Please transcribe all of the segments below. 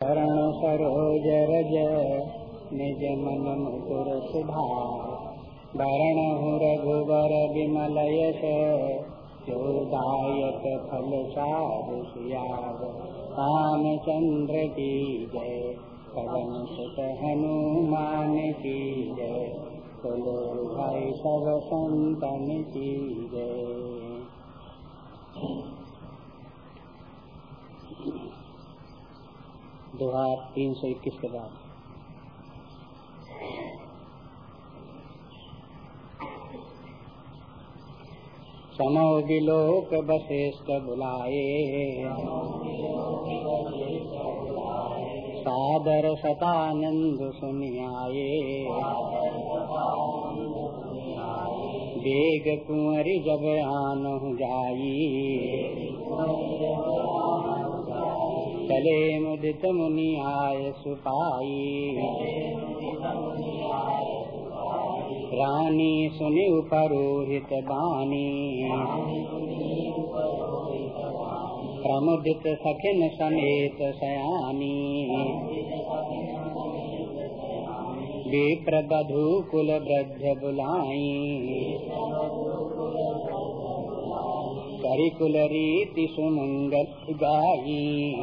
करण सरोज रज निज मन मुकुर सुधार वरण रघुबर विमल यश जोदायक फल सार राम चंद्र की जय पवन सुत हनुमान की जय बोलो भाई सब संतन की जय दोहा तीन सौ इक्कीस के बाद। समो विलोक बशिष्ठ बुलाए सादर सतानंद सुनियाए वेग कुंवरी जब आन जाई चले मुदित मुनि आय सुपाई रानी सुनि उपरोहित बानी। प्रमुदित सखिन समेत सयानी। विप्र कुल वृद्ध बुलाई। करिकुल रीति सुमंगल गाई।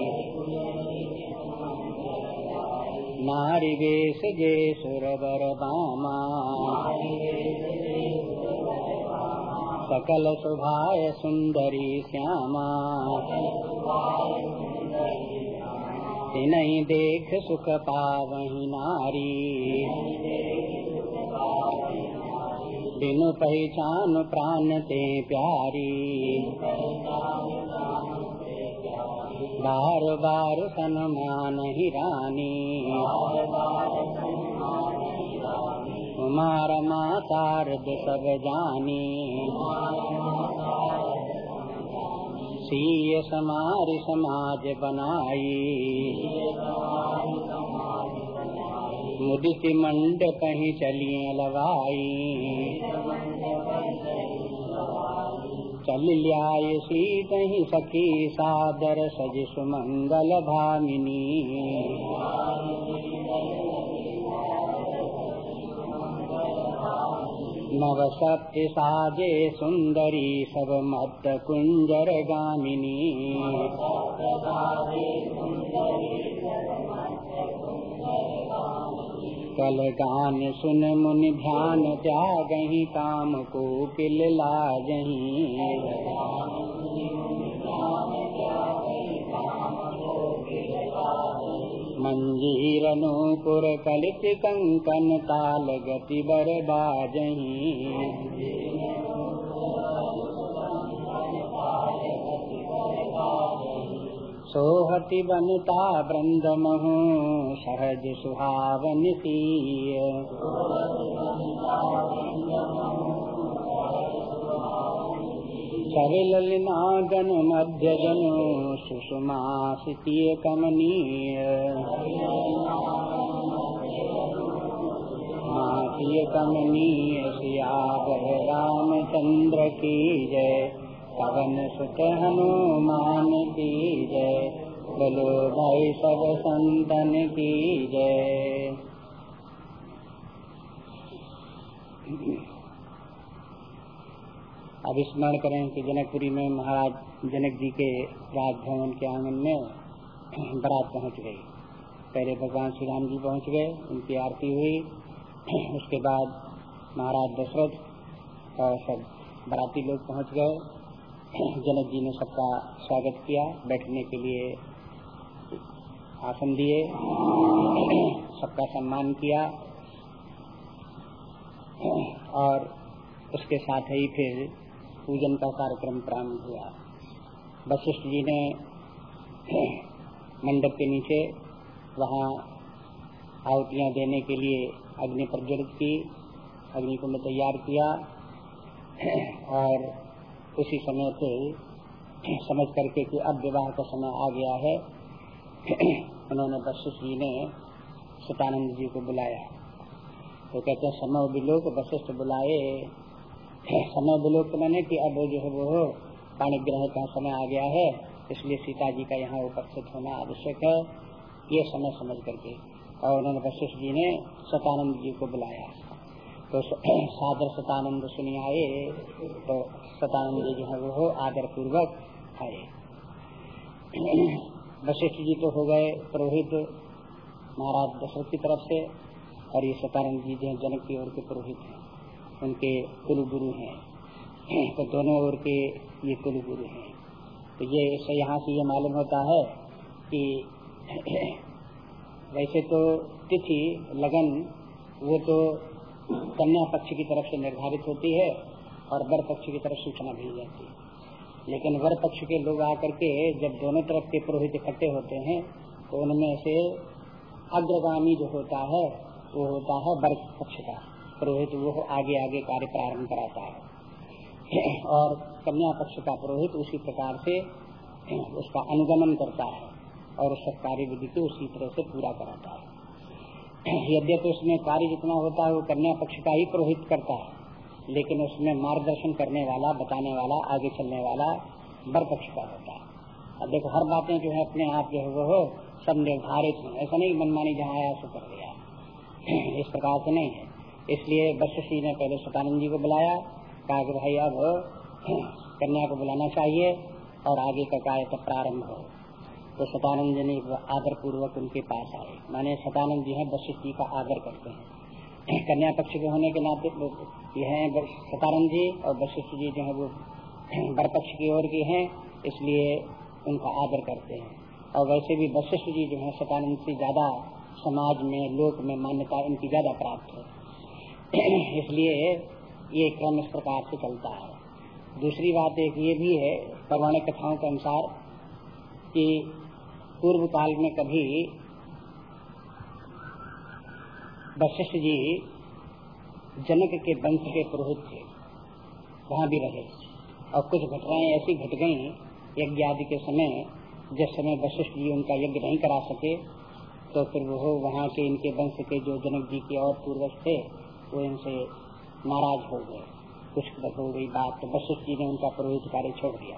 नारी वेश जे सुरवर बामा। सकल सुभाय सुंदरी श्यामा। तिनहि देख सुख पावही नारी। बिनु पहचान प्राण ते प्यारी। बार बार सनमान ही कुमार मातारद सब जानी। सीय समार समाज बनाई। मुदित मंड कहीं चलिए लवाई चल लियाय सीत ही सखी सादर सज सुमंगल भामिनी। नव सत्य साजे सुंदरी सब मत कुंजर गामिनी। कल गान सुन मुनि ध्यान त्यागही काम को किल मंजीर अनुपुर कलित कंकन ताल गति बर सोहति बनता वृंद महु सहज सुहावन सीय। सविललिनागन मध्य जनु सुषमा कमनीय। मातीय कमनीय सियावर रामचंद्र की जय। पवन सुत हनुमान की जय। बोलो भाई सब संतन की जय। अब स्मरण करें कि जनकपुरी में महाराज जनक जी के राजभवन के आँगन में बारात पहुँच गई। पहले भगवान श्री राम जी पहुँच गए, उनकी आरती हुई। उसके बाद महाराज दशरथ और सब बराती लोग पहुँच गए। जनक जी ने सबका स्वागत किया, बैठने के लिए आसन दिए, सबका सम्मान किया, और उसके साथ ही फिर पूजन का कार्यक्रम प्रारंभ हुआ। वशिष्ठ जी ने मंडप के नीचे वहाँ आहुतियाँ देने के लिए अग्नि प्रज्वलित की अग्नि कुंड तैयार किया, और उसी समय से समझ करके कि अब विवाह का समय आ गया है। उन्होंने वशिष्ठ जी ने सतानंद जी को बुलाया। तो कहते हैं, समय विलोक, वशिष्ठ बुलाए। समय विलोक मैंने कि अब जो है वो पाणी ग्रह का समय आ गया है, इसलिए सीता जी का यहाँ उपस्थित होना आवश्यक है। ये समय समझ करके। और उन्होंने वशिष्ठ जी ने सतानंद जी को बुलाया। तो सादर सतानंद सुनी आए तो सतानंद जी जो है वो आदर पूर्वक आए वशिष्ठ जी तो हो गए पुरोहित महाराज दशरथ की तरफ़ से और ये सतानंद जी जो जनक की ओर के पुरोहित हैं। उनके कुल गुरु हैं। तो दोनों ओर के ये कुल गुरु हैं। तो ये यहाँ से ये मालूम होता है कि वैसे तो तिथि, लगन, वो तो कन्या पक्ष की तरफ़ से निर्धारित होती है। और वर पक्ष की तरफ़ सूचना भेजी जाती है। लेकिन वर पक्ष के लोग आकर के जब दोनों तरफ़ के पुरोहित इकट्ठे होते हैं तो उनमें से अग्रगामी जो होता है, वो होता है वर्ग पक्ष का। पुरोहित वो आगे आगे कार्य प्रारंभ कराता है। और कन्या पक्ष का पुरोहित उसी प्रकार से, उसका अनुगमन करता है और उस कार्य विधि को उसी तरह से पूरा कराता है। यद्यपि उसमें कार्य जितना होता है, वो कन्या पक्ष का ही पुरोहित करता है। लेकिन उसमें मार्गदर्शन करने वाला, बताने वाला, आगे चलने वाला बर पक्ष का होता है। अब देखो, हर बातें जो है अपने आप जो है वो सब निर्धारित है। ऐसा नहीं मनमानी जहाँ आया सो कर दिया इस प्रकार से नहीं है। इसलिए वशिष्ठ ने पहले सतानंद जी को बुलाया, कहा कि भाई अब कन्या को बुलाना चाहिए और आगे का कार्य तब प्रारंभ हो। तो सतानंद जी ने आदर पूर्वक उनके पास आए। माने सतानंद जी है वशिष्ठ जी का आदर करते हैं। कन्या पक्ष के होने के नाते यह सतानंद जी और वशिष्ठ जी जो है वो बर पक्ष की ओर के हैं, इसलिए उनका आदर करते हैं। और वैसे भी वशिष्ठ जी जो है सतानंद से ज़्यादा समाज में, लोक में मान्यता इनकी ज़्यादा प्राप्त है। इसलिए ये क्रम इस प्रकार से चलता है। दूसरी बात एक ये भी है, पौराणिक कथाओं के अनुसार कि पूर्व काल में कभी वशिष्ठ जी जनक के वंश के पुरोहित थे, वहाँ भी रहे। और कुछ घटनाएँ ऐसी घट गई, यज्ञ आदि के समय, जिस समय वशिष्ठ जी उनका यज्ञ नहीं करा सके तो फिर वो वहाँ के इनके वंश के जो जनक जी के और पूर्वज थे, वो इनसे नाराज़ हो गए। कुछ हो गई बात तो वशिष्ठ जी ने उनका पुरोहित कार्य छोड़ दिया।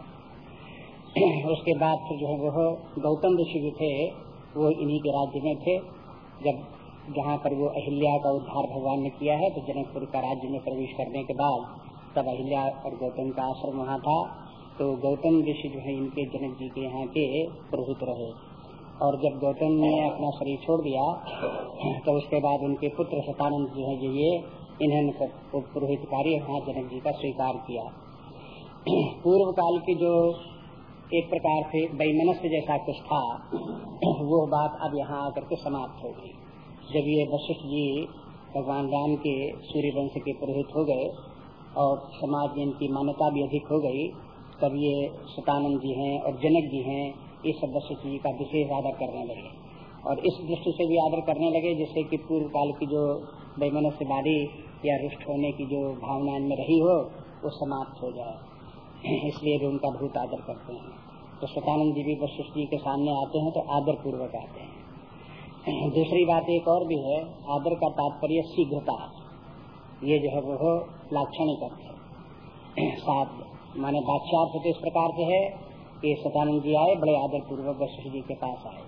उसके बाद फिर जो है वो गौतम ऋषि भी थे, वो इन्हीं के राज्य में थे। जब जहाँ पर वो अहिल्या का उद्धार भगवान ने किया है तो जनकपुर का राज्य में प्रवेश करने के बाद तब अहिल्या और गौतम का आश्रम वहाँ था। तो गौतम ऋषि जो है, इनके जनक जी के यहाँ के पुरोहित रहे। और जब गौतम ने अपना शरीर छोड़ दिया तो उसके बाद उनके पुत्र सतानंद जो है, ये इन्होंने पुरोहित कार्य वहाँ जनक जी का स्वीकार किया। पूर्व काल की जो एक प्रकार से वैमनस्य जैसा कुछ था, वो बात अब यहाँ आकर के समाप्त हो गई। जब ये वशिष्ठ जी भगवान राम के सूर्य वंश के पुरोहित हो गए और समाज में इनकी मान्यता भी अधिक हो गई, तब ये सतानंद जी हैं और जनक जी हैं, ये सब वशिष्ठ जी का विशेष आदर करने लगे। और इस दृष्टि से भी आदर करने लगे, जिससे कि पूर्व काल की जो बेमनस्यवादी या रुष्ट होने की जो भावना इनमें रही हो, वो समाप्त हो जाए। इसलिए भी उनका बहुत आदर करते हैं। तो सतानंद जी भी वशिष्ठ जी के सामने आते हैं तो आदर पूर्वक आते हैं। दूसरी बात एक और भी है, आदर का तात्पर्य शीघ्रता। ये जो है वो लाक्षणिक अर्थ है। साथ माने बादशाह तो इस प्रकार से है कि सतानंद जी आए, बड़े आदर पूर्वक वशिष्ठ जी के पास आए।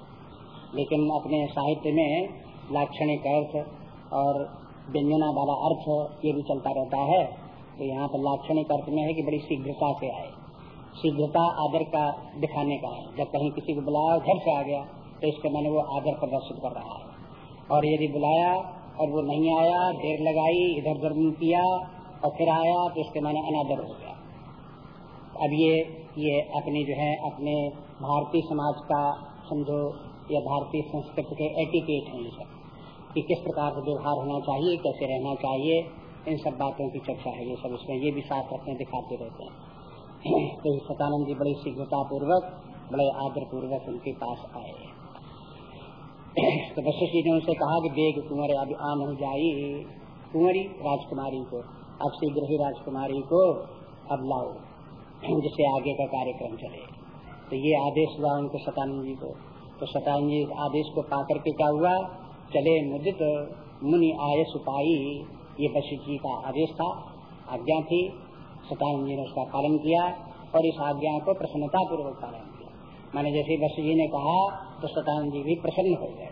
लेकिन अपने साहित्य में लाक्षणिक अर्थ और व्यंजना वाला अर्थ ये भी चलता रहता है। तो यहाँ पर लाक्षणिक अर्थ में है कि बड़ी शीघ्रता से आए। शीघ्रता आदर का दिखाने का है। जब कहीं किसी को बुलाया, घर से आ गया तो इसके मैंने वो आदर प्रदर्शित कर रहा है। और यदि बुलाया और वो नहीं आया, देर लगाई, इधर उधर किया और फिर आया तो इसके मैंने अनादर हो गया। अब ये ये अपनी जो है, अपने भारतीय समाज का समझो या भारतीय संस्कृति के एटिकेट हैं सब, कि किस प्रकार से व्यवहार होना चाहिए, कैसे रहना चाहिए, इन सब बातों की चर्चा है ये सब। इसमें ये भी साथ रखने दिखाते रहते हैं। तो सतानंद जी बड़ी शीघ्रता पूर्वक बड़े आदर पूर्वक उनके पास आए तो वशिष्ठ जी ने उनसे कहा कि बेग कुंवर अब आम हो जाई कुंवरी राजकुमारी को। अब शीघ्र ही राजकुमारी को अब लाओ, जिससे आगे का कार्यक्रम चले। तो ये आदेश हुआ उनको शतानंद जी को। तो शतानंद जी आदेश को पा करके क्या हुआ? चले मुदित मुनि आय सुपाई ये वशिष्ठ जी का आदेश था, आज्ञा थी। शतानंद जी ने उसका पालन किया और इस आज्ञा को प्रसन्नता पूर्वक पालन किया। मैंने जैसे वशिष्ठ जी ने कहा तो सतानंद जी भी प्रसन्न हो गए।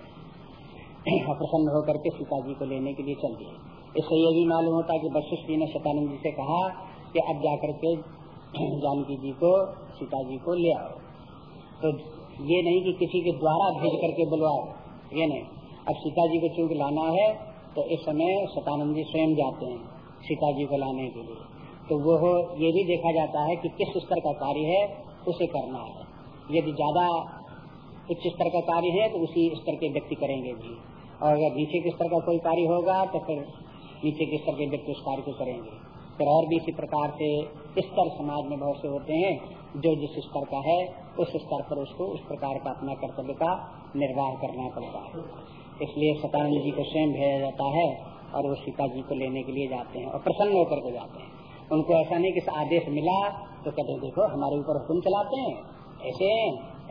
प्रसन्न होकर के सीता जी को लेने के लिए चल दिए। इससे ये भी मालूम होता कि वशिष्ठ जी ने शतानंद जी से कहा कि अब जाकर के जानकी जी को सीता जी को ले आओ। तो ये नहीं कि किसी के द्वारा भेज करके बुलवाओ, ये नहीं। अब सीता जी को चूँकि लाना है तो इस समय शतानंद जी स्वयं जाते हैं सीता जी को लाने के लिए। तो वो ये भी देखा जाता है कि किस स्तर का कार्य है, उसे करना है। यदि ज़्यादा उच्च स्तर का कार्य है तो उसी स्तर के व्यक्ति करेंगे भी। और अगर नीचे के स्तर का कोई कार्य होगा तो फिर नीचे के स्तर के व्यक्ति उस कार्य को करेंगे। फिर और भी इसी प्रकार से स्तर समाज में बहुत से होते हैं, जो जिस स्तर का है, उस स्तर पर उसको उस प्रकार का अपना कर्तव्य का निर्वाह करना पड़ता है। इसलिए सतानंद जी को स्वयं भेजा जाता है और वो सीता जी को लेने के लिए जाते हैं और प्रसन्न होकर के जाते हैं। उनको ऐसा नहीं कि आदेश मिला तो कहते देखो, हमारे ऊपर हुक्म चलाते हैं, ऐसे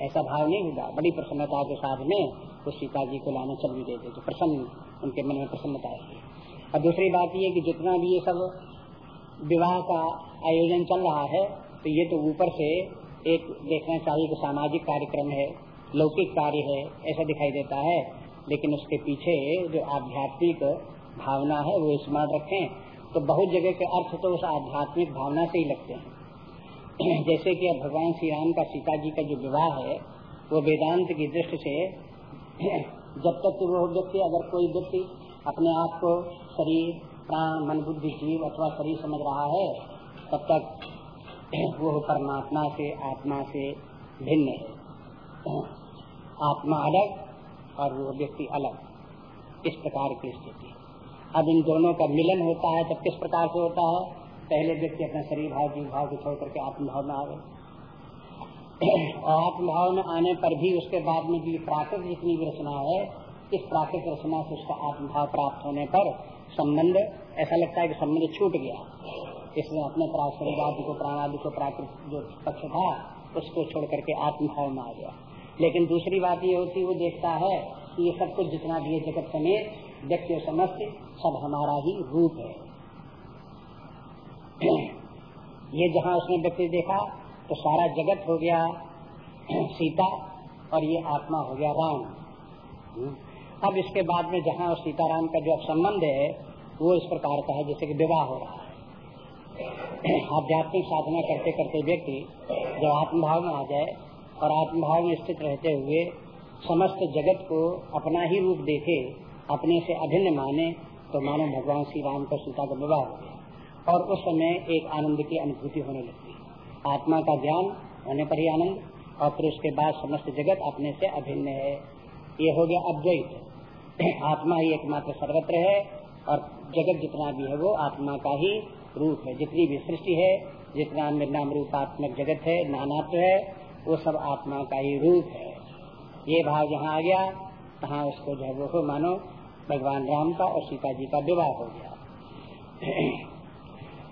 ऐसा भाव नहीं होगा बड़ी प्रसन्नता के साथ में वो सीता जी को लाने चल भी देते तो प्रसन्न, उनके मन में प्रसन्नता है। और दूसरी बात ये कि जितना भी ये सब विवाह का आयोजन चल रहा है तो ये तो ऊपर से एक देखना चाहिए कि सामाजिक कार्यक्रम है, लौकिक कार्य है, ऐसा दिखाई देता है। लेकिन उसके पीछे जो आध्यात्मिक भावना है, वो स्मरण रखें। तो बहुत जगह के अर्थ तो उस आध्यात्मिक भावना से ही लगते हैं। जैसे कि अब भगवान श्री राम का सीता जी का जो विवाह है, वो वेदांत की दृष्टि से जब तक वो व्यक्ति, अगर कोई व्यक्ति अपने आप को शरीर, प्राण, मन, बुद्धि, जीव अथवा शरीर समझ रहा है, तब तक वो परमात्मा से, आत्मा से भिन्न है। आत्मा अलग और वो व्यक्ति अलग। इस प्रकार की स्थिति। अब इन दोनों का मिलन होता है, तब किस प्रकार से होता है? पहले व्यक्ति अपने शरीर भाव, जीव भाव को छोड़ करके आत्मभाव में आ गए। और आत्मभाव में आने पर भी उसके बाद में भी प्राकृत जितनी भी रचना है, इस प्राकृतिक रचना से उसका आत्मभाव प्राप्त होने पर संबंध, ऐसा लगता है कि संबंध छूट गया। इसमें अपने शरीर आदि को, प्राण आदि को प्राकृतिक जो पक्ष था, उसको छोड़ करके आत्मभाव में आ गया। लेकिन दूसरी बात ये होती वो देखता है कि ये सब कुछ जितना भी है जगत समेत, व्यक्ति समस्त, सब हमारा ही रूप है। ये जहाँ उसने व्यक्ति देखा तो सारा जगत हो गया, सीता, और ये आत्मा हो गया राम। अब इसके बाद में जहाँ सीताराम का जो संबंध है, वो इस प्रकार का है, जैसे कि विवाह हो रहा है। आध्यात्मिक साधना करते करते व्यक्ति जब आत्मभाव में आ जाए, और आत्मभाव में स्थित रहते हुए समस्त जगत को अपना ही रूप देखे, अपने से अभिन्न माने तो मानो भगवान श्री राम का सीता का विवाह हो गया। और उस समय एक आनंद की अनुभूति होने लगती है। आत्मा का ज्ञान होने पर ही आनंद, और फिर उसके बाद समस्त जगत अपने से अभिन्न है। ये हो गया अद्वैत। आत्मा ही एकमात्र सर्वत्र है, और जगत जितना भी है वो आत्मा का ही रूप है। जितनी भी सृष्टि है, जितना नाम रूपात्मक जगत है, नानात्व है, वो सब आत्मा का ही रूप है। ये भाव जहाँ आ गया। तहाँ उसको जो है वो मानो भगवान राम का और सीता जी का विवाह हो गया।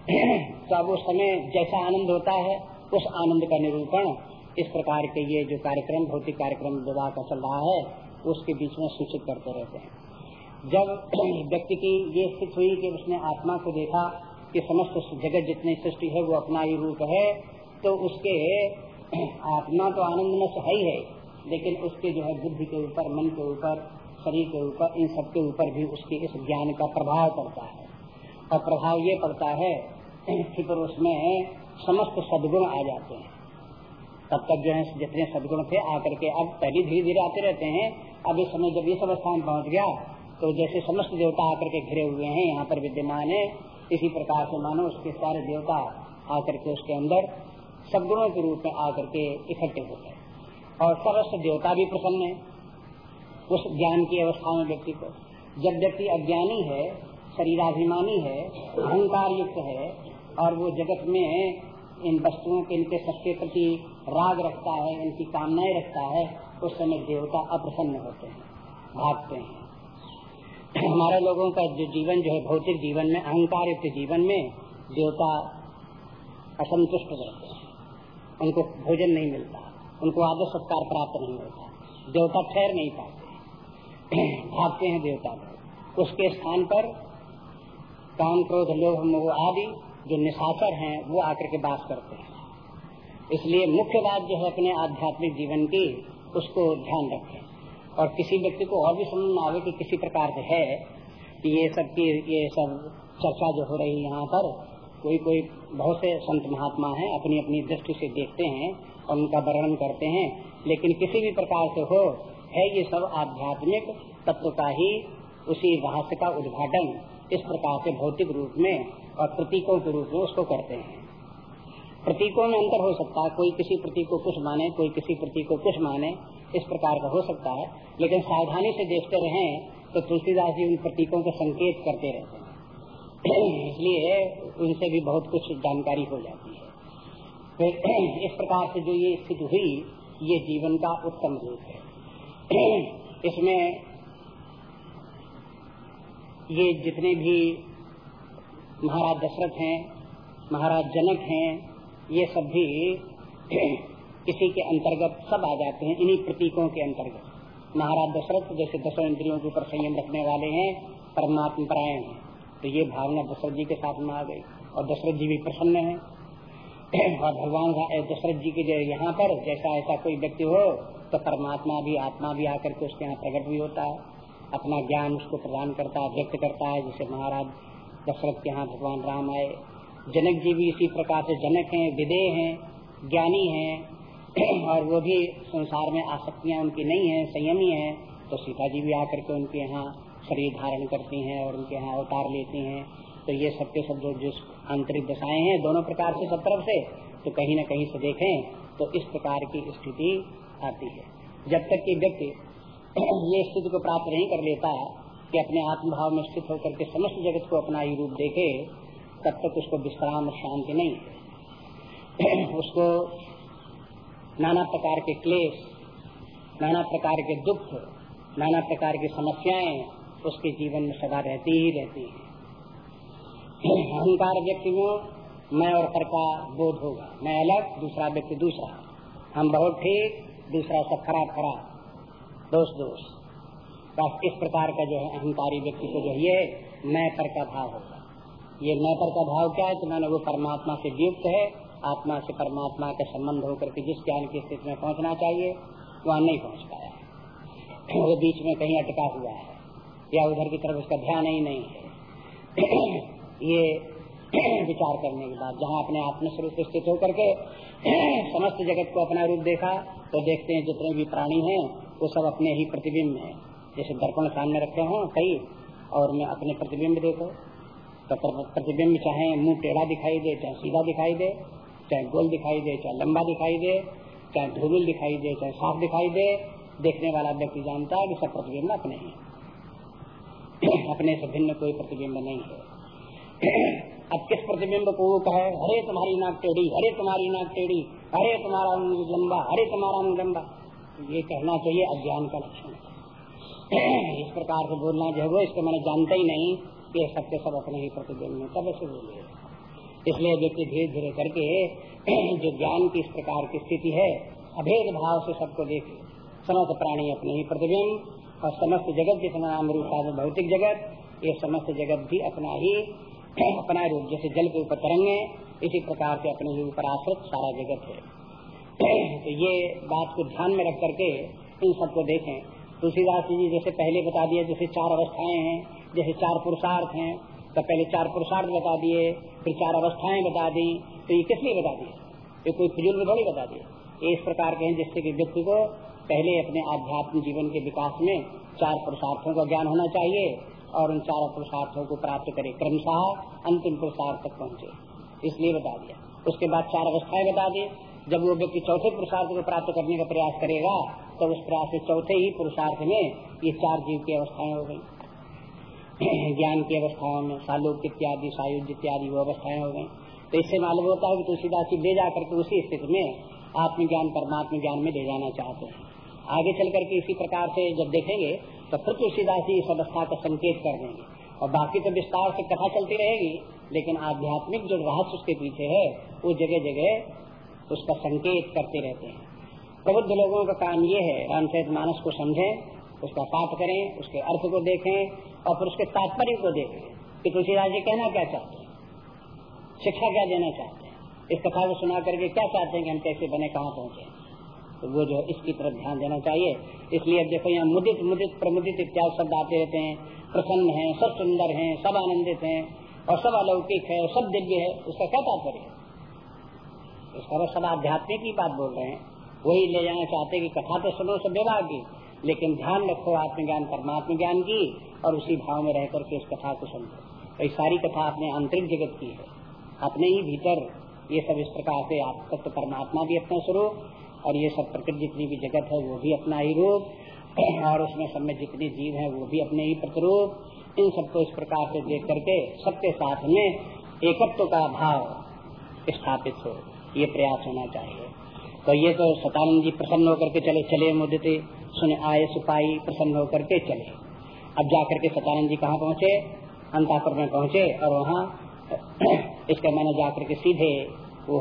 तो अब उस समय जैसा आनंद होता है, उस आनंद का निरूपण इस प्रकार के ये जो कार्यक्रम, भौतिक कार्यक्रम विवाह का चल रहा है, उसके बीच में सूचित करते रहते हैं। जब व्यक्ति की ये स्थिति हुई कि उसने आत्मा को देखा कि समस्त जगत जितनी सृष्टि है वो अपना ही रूप है तो उसके आत्मा तो आनंद में है ही है, लेकिन उसके जो है बुद्धि के ऊपर, मन के ऊपर, शरीर के ऊपर, इन सब के ऊपर भी उसके इस ज्ञान का प्रभाव पड़ता है। और प्रभाव ये पड़ता है फिर उसमें समस्त सदगुण आ जाते हैं। तब तक जो है, जितने सदगुण थे, आकर के अब पहले धीरे धीरे आते रहते हैं। अब इस समय जब ये सब स्थान पहुँच गया तो जैसे समस्त देवता आकर के घिरे हुए हैं, यहाँ पर विद्यमान है, इसी प्रकार से मानो उसके सारे देवता आकर के उसके अंदर सदगुणों के रूप में आकर के इकट्ठे हो गए। और समस्त देवता भी प्रसन्न है, उस ज्ञान की अवस्था में व्यक्ति को। जब व्यक्ति अज्ञानी है, शरीराभिमानी है, अहंकार युक्त है और वो जगत में इन वस्तुओं के इनके सबके प्रति राग रखता है, इनकी कामनाएँ रखता है, उस समय देवता अप्रसन्न होते हैं, भागते हैं। हमारे लोगों का जो जीवन जो है, भौतिक जीवन में, अहंकार युक्त जीवन में, देवता असंतुष्ट रहते हैं। उनको भोजन नहीं मिलता, उनको आदर सत्कार प्राप्त नहीं होता, देवता ठहर नहीं पाते भागते हैं देवता उसके स्थान पर काम क्रोध, लोभ आदि जो निशाचर हैं, वो आकर के बात करते हैं। इसलिए मुख्य बात जो है अपने आध्यात्मिक जीवन की, उसको ध्यान रखें। और किसी व्यक्ति को और भी समझ में आवे कि किसी प्रकार से है कि ये सब की, ये सब चर्चा जो हो रही है यहाँ पर, कोई कोई बहुत से संत महात्मा हैं अपनी अपनी दृष्टि से देखते हैं और उनका वर्णन करते हैं। लेकिन किसी भी प्रकार से हो, है ये सब आध्यात्मिक तत्व का ही उसी रहस्य का उद्घाटन इस प्रकार से भौतिक रूप में और प्रतीकों के रूप में उसको करते हैं। प्रतीकों में अंतर हो सकता है, कोई किसी प्रतीक को कुछ माने, कोई किसी प्रतीक को कुछ माने, इस प्रकार का हो सकता है, लेकिन सावधानी से देखते रहे तो तुलसीदास जी उन प्रतीकों के संकेत करते रहते हैं। इसलिए उनसे भी बहुत कुछ जानकारी हो जाती है। तो इस प्रकार से जो ये स्थिति हुई, ये जीवन का उत्तम रूप है। इसमें ये जितने भी महाराज दशरथ हैं, महाराज जनक हैं, ये सब भी इसी के अंतर्गत सब आ जाते हैं, इन्हीं प्रतीकों के अंतर्गत। महाराज दशरथ जैसे दसों इंद्रियों के ऊपर संयम रखने वाले हैं परमात्मा परायण है। तो ये भावना दशरथ जी के साथ में आ गई, और दशरथ जी भी प्रसन्न है। और भगवान दशरथ जी के यहाँ पर जैसा ऐसा कोई व्यक्ति हो तो परमात्मा भी, आत्मा भी आकर के उसके यहाँ प्रकट भी होता है। अपना ज्ञान उसको प्रदान करता है, व्यक्त करता है, जैसे महाराज दशरथ के यहाँ भगवान राम आए। जनक जी भी इसी प्रकार से जनक हैं, विदेह हैं, ज्ञानी हैं, और वो भी संसार में आसक्तियाँ उनकी नहीं है, संयमी है। तो सीता जी भी आकर के उनके यहाँ शरीर धारण करती हैं और उनके यहाँ अवतार लेती हैं। तो ये सबके सब जो, जिस आंतरिक दशाएँ हैं, दोनों प्रकार से सब तरफ़ से तो कहीं न कहीं से देखें तो इस प्रकार की स्थिति आती है। जब तक कि व्यक्ति ये स्थिति को प्राप्त नहीं कर लेता कि अपने आत्मभाव में स्थित होकर के समस्त जगत को अपना ही रूप देखे, तब तक उसको विश्राम शांति नहीं। उसको नाना प्रकार के क्लेश, नाना प्रकार के दुख, नाना प्रकार की समस्याएँ उसके जीवन में सदा रहती ही रहती है। अहंकार व्यक्ति में मैं और कर का बोध होगा। मैं अलग, दूसरा व्यक्ति दूसरा। हम बहुत ठीक, दूसरा सब खराब खराब। दोष दोष बस इस प्रकार का जो है अहंकारी व्यक्ति को जो ये मैं पर का भाव होगा ये मैं पर का भाव क्या है? तो मैंने वो परमात्मा से युक्त है, आत्मा से परमात्मा का संबंध होकर के जिस ज्ञान की स्थिति में पहुँचना चाहिए, वहाँ नहीं पहुँच पाया वो बीच में कहीं अटका हुआ है, या उधर की तरफ़ उसका ध्यान ही नहीं है। ये विचार करने के बाद जहाँ अपने आत्म स्वरूप स्थित होकर के समस्त जगत को अपना रूप देखा तो देखते हैं जितने भी प्राणी हैं, वो सब अपने ही प्रतिबिंब है। जैसे दर्पण सामने रखे हों, कई, और मैं अपने प्रतिबिंब देखो। तो प्रतिबिंब चाहे मुँह टेढ़ा दिखाई दे, चाहे सीधा दिखाई दे, चाहे गोल दिखाई दे, चाहे लंबा दिखाई दे, चाहे धूमिल दिखाई दे, चाहे साफ़ दिखाई दे, देखने वाला व्यक्ति जानता है कि सब प्रतिबिंब अपने ही। अपने से भिन्न कोई प्रतिबिंब नहीं है। अब किस प्रतिबिंब को वो कहे? अरे, तुम्हारी नाक टेढ़ी, अरे, तुम्हारी नाक टेढ़ी, अरे, तुम्हारा लंबा, अरे, तुम्हारा लंबा। ये कहना चाहिए अज्ञान का लक्षण इस प्रकार से बोलना जो है इसको मैंने जानता ही नहीं कि सबके सब अपने ही प्रतिबिंब में तब ऐसे बोलिए। इसलिए व्यक्ति धीरे धीरे करके जो ज्ञान की इस प्रकार की स्थिति है, अभेद भाव से सबको देखे। समस्त प्राणी अपने ही प्रतिबिंब और समस्त जगत जितना नाम रूप है भौतिक जगत, ये समस्त जगत भी अपना ही अपना रूप, जैसे जल के ऊपर तरंगे, इसी प्रकार से अपने ही ऊपर आश्रित सारा जगत है। तो ये बात को ध्यान में रख करके इन सबको देखें। तुलसीदास जी जैसे पहले बता दिए, जैसे चार अवस्थाएँ हैं, जैसे चार पुरुषार्थ हैं तो पहले चार पुरुषार्थ बता दिए, फिर चार अवस्थाएँ बता दी तो ये किस लिए बता दिए? ये कोई फिजुल में थोड़ी बता दिए? इस प्रकार के हैं जिससे कि व्यक्ति को पहले अपने आध्यात्मिक जीवन के विकास में चार पुरुषार्थों का ज्ञान होना चाहिए और उन चार पुरुषार्थों को प्राप्त करे। क्रमशाह अंतिम पुरुषार्थ तक पहुँचे। इसलिए बता दिया। उसके बाद चार अवस्थाएँ बता दी जब वो व्यक्ति चौथे पुरुषार्थ को प्राप्त करने का प्रयास करेगा तो उस प्रयास के चौथे ही पुरुषार्थ में ये चार जीव की अवस्थाएँ हो गई। ज्ञान की अवस्थाओं में, सालोक इत्यादि सायुज इत्यादि, वो अवस्थाएँ हो गई। तो इससे मालूम होता है कि तुलसीदास जी ले जाकर के उसी स्थिति में आत्मज्ञान, परमात्म ज्ञान में ले जाना चाहते हैं। आगे चल करके इसी प्रकार से जब देखेंगे तो फिर तुलसीदास जी इस अवस्था का संकेत कर देंगे। और बाकी तो विस्तार से कथा चलती रहेगी, लेकिन आध्यात्मिक जो रहस्य उसके पीछे है, वो जगह जगह उसका संकेत करते रहते हैं। प्रबुद्ध लोगों का काम ये है रामचरित मानस को समझें, उसका पाठ करें, उसके अर्थ को देखें और फिर उसके तात्पर्य को देखें कि तुलसीदास जी कहना क्या चाहते हैं? शिक्षा क्या देना चाहते हैं? इस कथा को सुना करके क्या चाहते हैं कि हम कैसे बने, कहाँ पहुँचे? तो वो जो इसकी तरफ़ ध्यान देना चाहिए। इसलिए अब देखो, यहाँ मुदित मुदित, प्रमुदित इत्यादि शब्द आते रहते हैं। प्रसन्न है, सब सुंदर है, सब आनंदित है और सब अलौकिक है सब दिव्य है। उसका क्या तात्पर्य है? उसका सब आध्यात्मिक की बात बोल रहे हैं। वही ले जाना चाहते कि कथा तो सुनो सब विवाह की लेकिन ध्यान रखो आत्मज्ञान परमात्म ज्ञान की और उसी भाव में रह करके इस कथा को समझो तो सारी कथा अपने आंतरिक जगत की है। अपने ही भीतर ये सब इस प्रकार से आप तक तो परमात्मा भी अपना स्वरूप और ये सब प्रकृति जितनी भी जगत है, वो भी अपना ही रूप, और उसमें सब में जितने जीव हैं, वो भी अपने ही प्रतिरूप। इन सबको इस प्रकार से देख करके सबके साथ में एकत्व का भाव स्थापित हो। ये प्रयास होना चाहिए। तो ये तो सतानंद जी प्रसन्न होकर के चले चले मुदते सुन आए, सुपाई प्रसन्न होकर के चले। अब जाकर के सतानंद जी कहाँ पहुँचे? अंतापुर में पहुँचे और वहाँ इसका मैंने जाकर के सीधे वो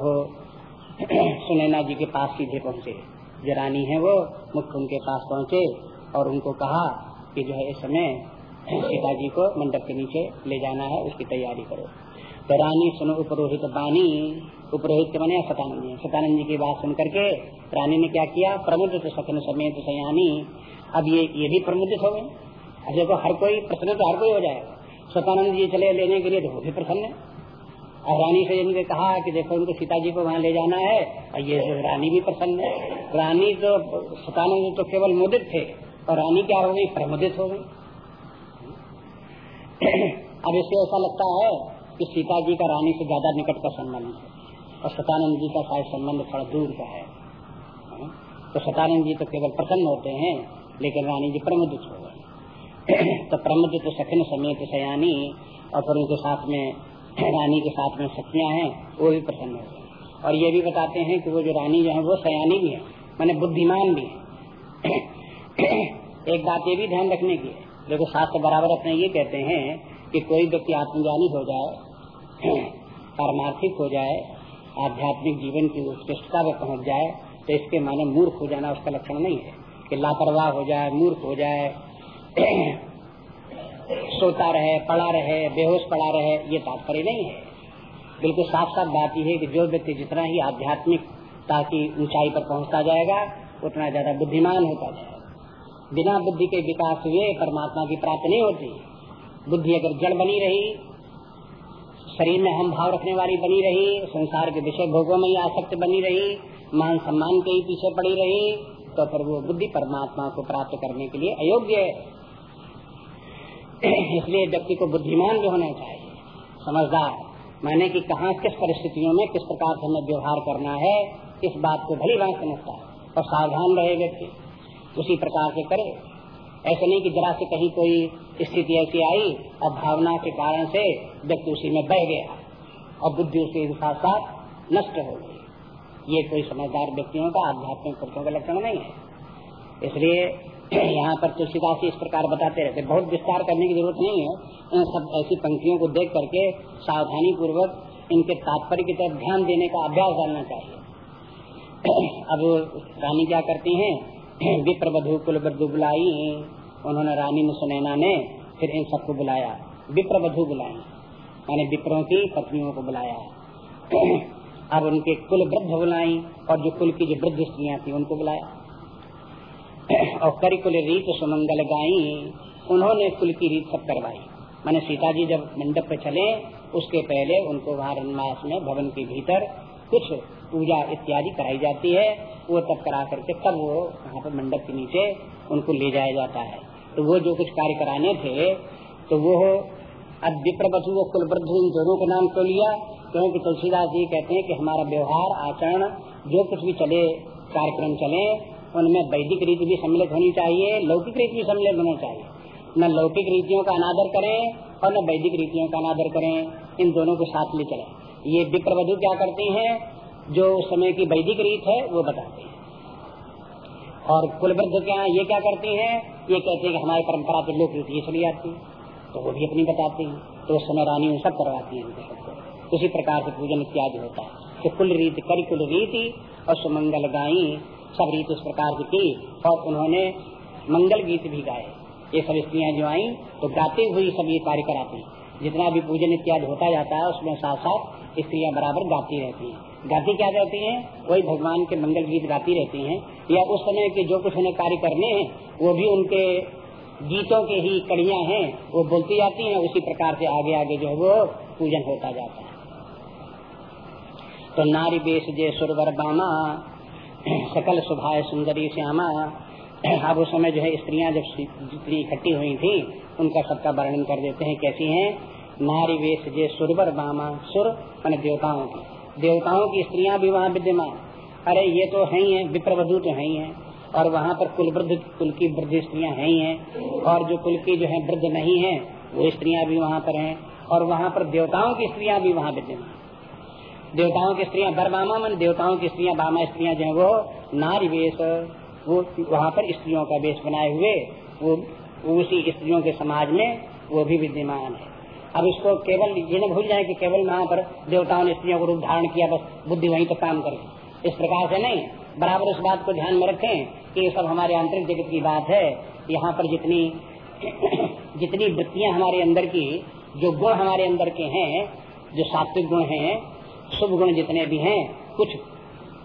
सुनैना जी के पास सीधे पहुँचे। जो रानी है वो मुख्य उनके पास पहुँचे और उनको कहा कि जो है इस समय सीता जी को मंडप के नीचे ले जाना है, उसकी तैयारी करो। तो रानी, सुनो, उपरोहित बानी उपरोहित बने सतानंद जी सतानंद जी की बात सुन करके रानी ने क्या किया? प्रमुदित सखन समेत सयानी। अब ये ये भी प्रमुदित हो। गए अब देखो, हर कोई प्रसन्न तो हर कोई हो जाएगा। सतानंद जी चले लेने के लिए तो वो भी प्रसन्न है। और रानी से इनके कहा कि देखो उनको सीता जी को वहाँ ले जाना है, और ये रानी भी प्रसन्न है। रानी तो सतानंद तो केवल मुदित थे, और रानी क्या हो गई? प्रमुदित हो गई। अब इससे ऐसा लगता है कि सीता जी का रानी से ज़्यादा निकट का संबंध है। और सतानंद जी का शायद संबंध थोड़ा दूर का है। तो सतानंद जी तो केवल प्रसन्न होते हैं, लेकिन रानी जी प्रमुदित हो गए। तो प्रमुदित सखन समेत सयानी, और फिर उनके साथ में, रानी के साथ में सखियाँ हैं, वो भी प्रसन्न हो। गए और ये भी बताते हैं कि वो जो रानी जो है, वो सयानी भी है, मैंने बुद्धिमान भी है। एक बात ये भी ध्यान रखने की है। देखो शास्त्र बराबर अपने ये कहते हैं कि कोई व्यक्ति आत्मज्ञानी हो जाए, पारमार्थिक हो जाए आध्यात्मिक जीवन की उत्कृष्टता में पहुँच जाए तो इसके माने मूर्ख हो जाना उसका लक्षण नहीं है कि लापरवाह हो जाए, मूर्ख हो जाए, सोता रहे, पड़ा रहे, बेहोश पड़ा रहे, ये तात्पर्य नहीं है। बिल्कुल साफ़ साफ़ बात यह है कि जो व्यक्ति जितना ही आध्यात्मिकता की ऊंचाई पर पहुँचता जाएगा, उतना ज़्यादा बुद्धिमान होता जाएगा। बिना बुद्धि के विकास हुए, परमात्मा की प्राप्ति नहीं होती। बुद्धि अगर जड़ बनी रही शरीर में हम भाव रखने वाली बनी रही, संसार के विषय भोगों में ही आसक्त बनी रही, मान सम्मान के ही पीछे पड़ी रही तो फिर वो बुद्धि परमात्मा को प्राप्त करने के लिए अयोग्य है। इसलिए व्यक्ति को बुद्धिमान भी होना चाहिए। समझदार, माने कि कहा, किस परिस्थितियों में, किस प्रकार से हमें व्यवहार करना है, इस बात को भली बात समझता है और सावधान रहे व्यक्ति। उसी प्रकार से करे। ऐसा नहीं कि जरा से कहीं कोई स्थिति ऐसी आई, और भावना के कारण से व्यक्ति उसी में बह गया, और बुद्धि उसके साथ साथ नष्ट हो गई। ये कोई समझदार व्यक्तियों का आध्यात्मिक पुरुषों का लक्षण नहीं है। इसलिए यहाँ पर तुलसीदास इस प्रकार बताते रहते बहुत विस्तार करने की ज़रूरत नहीं है। इन सब ऐसी पंक्तियों को देख करके सावधानी पूर्वक इनके तात्पर्य की तरफ़ ध्यान देने का अभ्यास डालना चाहिए। अब रानी क्या करती हैं? विप्र बधु कुल बधु बुलाई। उन्होंने रानी ने सुनैना ने फिर इन सबको बुलाया। विप्र बधु बुलाई। मैंने विप्रों की पत्नियों को बुलाया। अब उनके कुल वृद्ध बुलाई और जो कुल की जो वृद्ध स्त्रियाँ थी, उनको बुलाया। और करी कुल रीत सुमंगल गाई, उन्होंने कुल की रीत सब करवाई। मैंने सीता जी जब मंडप पे चले, उसके पहले उनको वहाँ रनमास में भवन के भीतर कुछ पूजा इत्यादि कराई जाती है, वो तब करा करके तब वो वहाँ पर मंडप के नीचे उनको ले जाया जाता है। तो वो जो कुछ कार्य कराने थे तो वो अब विप्र बसु कुलवृद्ध इन दोनों का नाम क्यों लिया? क्योंकि तुलसीदास जी कहते हैं कि हमारा व्यवहार, आचरण, जो कुछ भी चले, कार्यक्रम चले, उनमें वैदिक रीति भी सम्मिलित होनी चाहिए, लौकिक रीति भी सम्मिलित होना चाहिए। न लौकिक रीतियों का अनादर करें और न वैदिक रीतियों का अनादर करें, इन दोनों को साथ ले चले। ये विप्रवधु क्या करती हैं? जो उस समय की वैदिक रीत है, वो बताते हैं। और कुलवृद्ध क्या ये क्या करती हैं? ये कहते हैं कि हमारी परंपरा तो लोक रीति चली जाती है तो वो भी अपनी बताती है। तो उस समय रानी सब करवाती है उसी प्रकार से पूजन इत्यादि होता है। तो कुल रीति, करी कुल रीति और सुमंगल गाई सब रीत इस प्रकार की की और उन्होंने मंगल गीत भी गाए। ये सब स्त्रियाँ जो आई तो गाते हुए सब ये कार्य कराती जितना भी पूजन इत्यादि होता जाता है, उसमें साथ साथ स्त्रियाँ बराबर गाती रहती हैं। गाती क्या रहती हैं? वही भगवान के मंगल गीत गाती रहती हैं। या उस समय के जो कुछ उन्हें कार्य करने हैं, वो भी उनके गीतों के ही कड़िया हैं, वो बोलती जाती हैं, उसी प्रकार से आगे आगे जो है वो पूजन होता जाता है। तो नारी बेस जय सुरवर बामा, सकल सुभाय सुंदरी श्यामा, अब उस समय जो है स्त्रियाँ जब जितनी इकट्ठी हुई थी, उनका सबका वर्णन कर देते हैं, कैसी हैं? नारी वेश जे सुरवर बामा सुर मान देवताओं की। देवताओं की स्त्रियाँ भी वहाँ विद्यमान। अरे, ये तो है ही है विप्रवधु तो है ही। है और वहाँ पर कुल वृद्ध, कुल की वृद्ध स्त्रियाँ है ही है। और जो कुल की जो है वृद्ध नहीं है, वो स्त्रियाँ भी वहाँ पर हैं। और वहाँ पर देवताओं की स्त्रियाँ भी वहाँ विद्यमान। देवताओं की स्त्रियाँ बरबामा मन, देवताओं की स्त्रियाँ बामा स्त्रियाँ जो है, वो नारी वेश वो वहाँ पर स्त्रियों का वेश बनाए हुए वो उसी स्त्रियों के समाज में वो भी विद्यमान है। अब इसको केवल ये न भूल जाए कि केवल वहाँ पर देवताओं ने स्त्रियों को रूप धारण किया, बस बुद्धि वहीं तक काम करे। इस प्रकार से नहीं, बराबर उस बात को ध्यान में रखें कि ये सब हमारे आंतरिक जगत की बात है। यहाँ पर जितनी जितनी वृत्तियाँ हमारे अंदर की, जो गुण हमारे अंदर के हैं, जो सात्विक गुण हैं, शुभ गुण जितने भी हैं, कुछ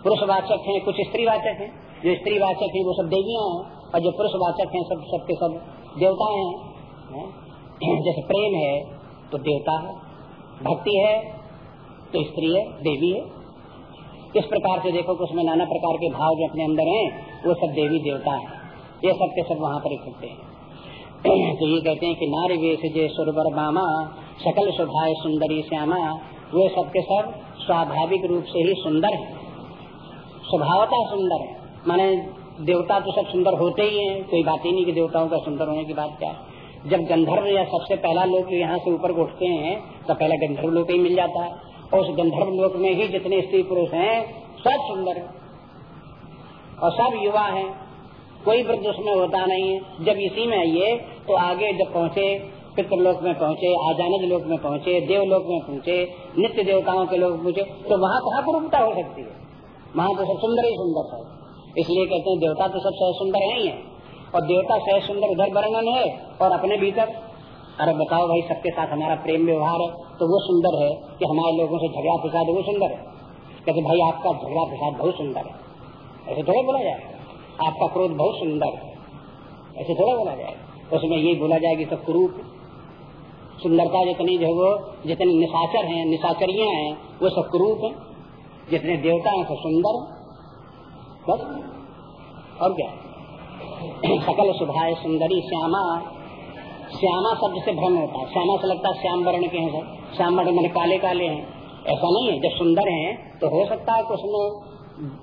पुरुषवाचक हैं, कुछ स्त्रीवाचक हैं। जो स्त्रीवाचक है, वो सब देवियाँ हैं, और जो पुरुषवाचक हैं, सब सबके सब देवता हैं? जैसे प्रेम है तो देवता है, भक्ति है तो स्त्री है, देवी है। इस प्रकार से देखो कि उसमें नाना प्रकार के भाव जो अपने अंदर हैं, वो सब देवी देवता है। ये सब के सब वहाँ पर इकट्ठे हैं। तो ये कहते हैं कि नारी वेश जय सुरबर बामा सकल स्वभाव सुंदरी श्यामा, वो सब के सब स्वाभाविक रूप से ही सुंदर है। स्वभावता सुंदर है। माने देवता तो सब सुंदर होते ही हैं, कोई बात ही नहीं कि देवताओं का सुंदर होने की बात क्या है। जब गंधर्व या सबसे पहला लोग यहाँ से ऊपर उठते हैं तो पहला गंधर्व लोग ही मिल जाता है। और उस गंधर्व लोक में ही जितने स्त्री पुरुष हैं, सब सुंदर और सब युवा हैं। कोई वृद्ध उसमें होता नहीं है। जब इसी में आइए तो आगे जब पहुँचे, पितृलोक में पहुँचे आजानज लोक में पहुँचे, देवलोक में पहुँचे, नित्य देवताओं के लोग पहुँचे तो वहाँ कहाँ कुरूपता हो सकती है। वहाँ तो सब सुंदर ही सुंदर है। इसलिए कहते हैं, देवता तो सब सह सुंदर है ही है। और देवता सह सुंदर उधर वर्णन है और अपने भीतर। अरे बताओ भाई, सबके साथ हमारा प्रेम व्यवहार है तो वो सुंदर है कि हमारे लोगों से झगड़ा प्रसाद वो सुंदर है। कहते, भाई, आपका झगड़ा प्रसाद बहुत सुंदर है। ऐसे थोड़ा बोला जाए। आपका क्रोध बहुत सुंदर है। ऐसे थोड़ा बोला जाए। उसमें ये बोला जाए कि सब कुरूप। सुंदरता जितनी जो वो, जितने निशाचर हैं, निशाचरिया हैं, वो सब कुरूप है। जितने देवता हैं सब सुंदर है। बस। और क्या? सकल सुभाए सुंदरी श्यामा। श्यामा शब्द से भ्रम होता है। श्यामा से लगता है श्याम वर्ण के हैं सर श्याम वर्ण मैंने काले काले हैं। ऐसा नहीं है, जब सुंदर हैं तो हो सकता है कि उसमें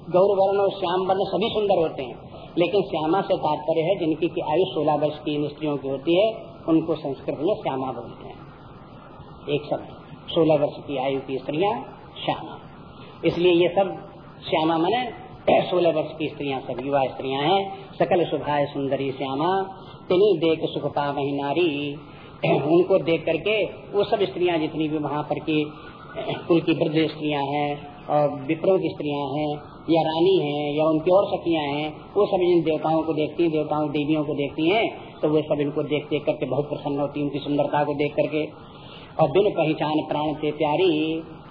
गौर वर्ण और श्याम वर्ण सभी सुंदर होते हैं। लेकिन श्यामा से तात्पर्य है, जिनकी की आयु सोलह वर्ष की इन स्त्रियों की होती है, उनको संस्कृत में श्यामा बोलते हैं। एक शब्द, सोलह वर्ष की आयु की स्त्रियाँ श्यामा। इसलिए ये सब श्यामा मने सोलह वर्ष की स्त्रियाँ सब, युवा स्त्रियाँ हैं। सकल सुभाय सुंदरी श्यामा तिनी देख सुख पा वही नारी। उनको देख करके वो सब स्त्रियाँ जितनी भी वहाँ पर की, कुल की वृद्ध स्त्रियाँ हैं और विप्रो की स्त्रियाँ हैं, या रानी हैं, या उनकी और सखियाँ हैं, वो सब इन देवताओं को देखती हैं, देवताओं, देवियों को देखती हैं तो वो सब इनको देख देख करके बहुत प्रसन्न होती है, उनकी सुंदरता को देख करके। और बिन पहचान प्राण से प्यारी,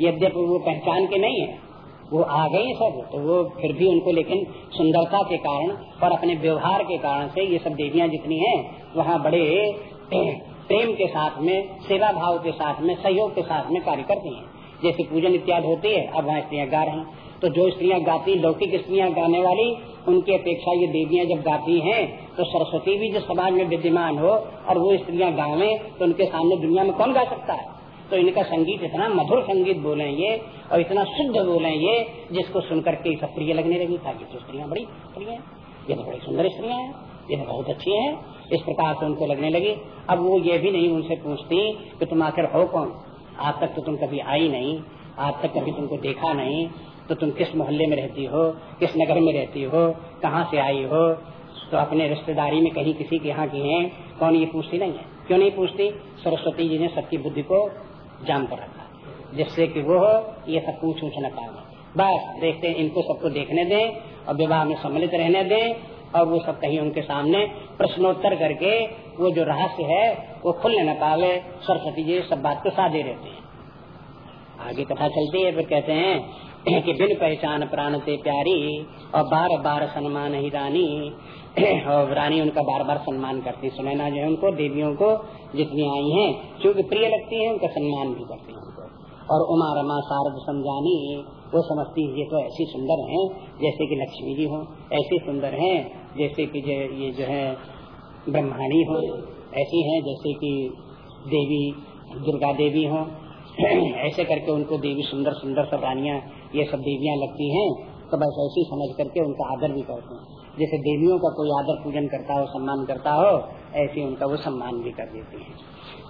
यद्यपि वो पहचान के नहीं है वो आ गए सब तो वो फिर भी उनको लेकिन सुंदरता के कारण और अपने व्यवहार के कारण से ये सब देवियाँ जितनी हैं, वहाँ बड़े प्रेम के साथ में, सेवा भाव के साथ में, सहयोग के साथ में कार्य करती हैं। जैसे पूजन इत्यादि होती है, अब वहाँ स्त्रियाँ गा रही तो जो स्त्रियाँ गाती, लौकिक स्त्रियाँ गाने वाली, उनकी अपेक्षा ये देवियाँ जब गाती हैं तो सरस्वती भी जो समाज में विद्यमान हो और वो स्त्रियाँ गावे तो उनके सामने दुनिया में कौन गा सकता है? तो इनका संगीत इतना मधुर संगीत बोले ये, और इतना शुद्ध बोले ये, जिसको सुनकर के सब प्रिय लगने लगी। था ये तो स्त्रियाँ बड़ी प्रिय है। ये तो बड़ी सुंदर स्त्रियाँ हैं। ये तो बहुत अच्छी है। इस प्रकार से उनको लगने लगी। अब वो ये भी नहीं उनसे पूछती कि तुम आखिर हो कौन? आज तक तो तुम कभी आई नहीं। आज तक कभी तुमको देखा नहीं। तो तुम किस मोहल्ले में रहती हो? किस नगर में रहती हो? कहाँ से आई हो? तो अपने रिश्तेदारी में कहीं किसी के यहाँ की है। कौन ये पूछती नहीं है? क्यों नहीं पूछती? सरस्वती जी ने सबकी बुद्धि को जान कर रखा। जिससे कि वो ये सब पूछ पूछ न पाए। बस, देखते इनको सबको देखने दें और विवाह में सम्मिलित रहने दें और वो सब कहीं उनके सामने प्रश्नोत्तर करके वो जो रहस्य है, वो खुलने न पावे। सरस्वती जी सब बात को साधे रहते हैं। आगे कथा चलती है, फिर कहते हैं कि बिन पहचान प्राण से प्यारी और बार बार सम्मान ही रानी। और रानी उनका बार बार सम्मान करती सुनैना जो है उनको, देवियों को जितनी आई हैं क्योंकि प्रिय लगती है, उनका सम्मान भी करती है उनको। और उमा, रमा, शारद, समझानी, वो समझती ये तो ऐसी सुंदर हैं, जैसे कि लक्ष्मी जी हो, ऐसी सुंदर हैं, जैसे कि जो, ये जो है ब्रह्माणी हो, ऐसी हैं, जैसे कि देवी, दुर्गा देवी हो। ऐसे करके उनको देवी सुंदर सुंदर सब रानियाँ, ये सब देवियाँ लगती हैं तो बस ऐसी समझ करके उनका आदर भी करते हैं। जैसे देवियों का कोई आदर पूजन करता हो, सम्मान करता हो, ऐसे उनका वो सम्मान भी कर देती है।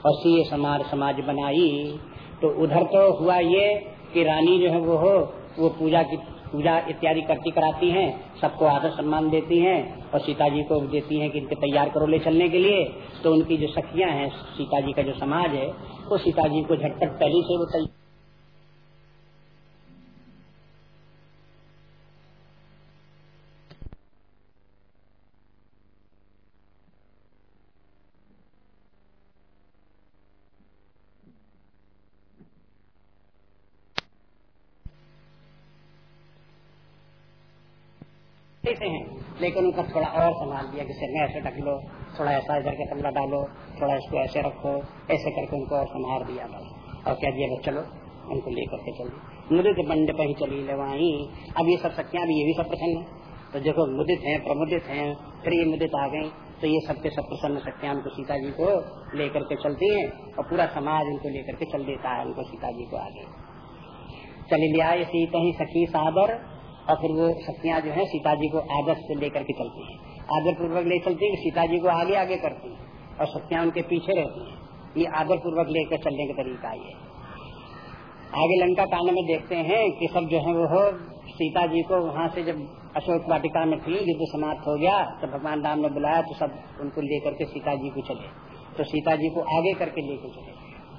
और सी समाज समाज बनाई तो उधर तो हुआ ये कि रानी जो है वो हो, वो पूजा की, पूजा इत्यादि करती कराती हैं, सबको आदर सम्मान देती हैं, और सीता जी को देती हैं कि इनके तैयार करो ले चलने के लिए। तो उनकी जो सखियाँ हैं सीता जी का जो समाज है, वो तो सीता जी को झटपट पहले से वो तैयार से हैं। लेकिन उनका थोड़ा और संभाल दिया सिर में ऐसे ढक लो, थोड़ा ऐसा इधर के कमरा डालो, थोड़ा इसको ऐसे रखो, ऐसे करके उनको और संभाल दिया बस और कह दिया चलो, उनको लेकर के चलो मुदित बंड पर ही चली लवाई। अब ये सब शक्तियाँ भी ये भी सब प्रसन्न है। तो देखो, मुदित है, प्रमुदित है, फिर ये मुदित आ गई। तो ये सबके सब प्रसन्न शक्तियाँ उनको सीता जी को लेकर के चलती है और पूरा समाज उनको लेकर के चल देता है उनको सीता जी को आगे। चली लिया सीता ही सखी सादर और फिर वो शक्तियाँ जो है सीता जी को आदर से लेकर के चलती है। आदर पूर्वक ले चलती है सीता जी को आगे आगे करती है और शक्तियाँ उनके पीछे रहती है। ये आदर पूर्वक लेकर चलने का तरीका ये आगे लंका कांड में देखते हैं कि सब जो है वो हो सीता जी को वहाँ से जब अशोक वाटिका में थी, युद्ध समाप्त हो गया तो भगवान राम ने बुलाया तो सब उनको लेकर के सीता जी को चले। तो सीता जी को आगे करके लेकर चले।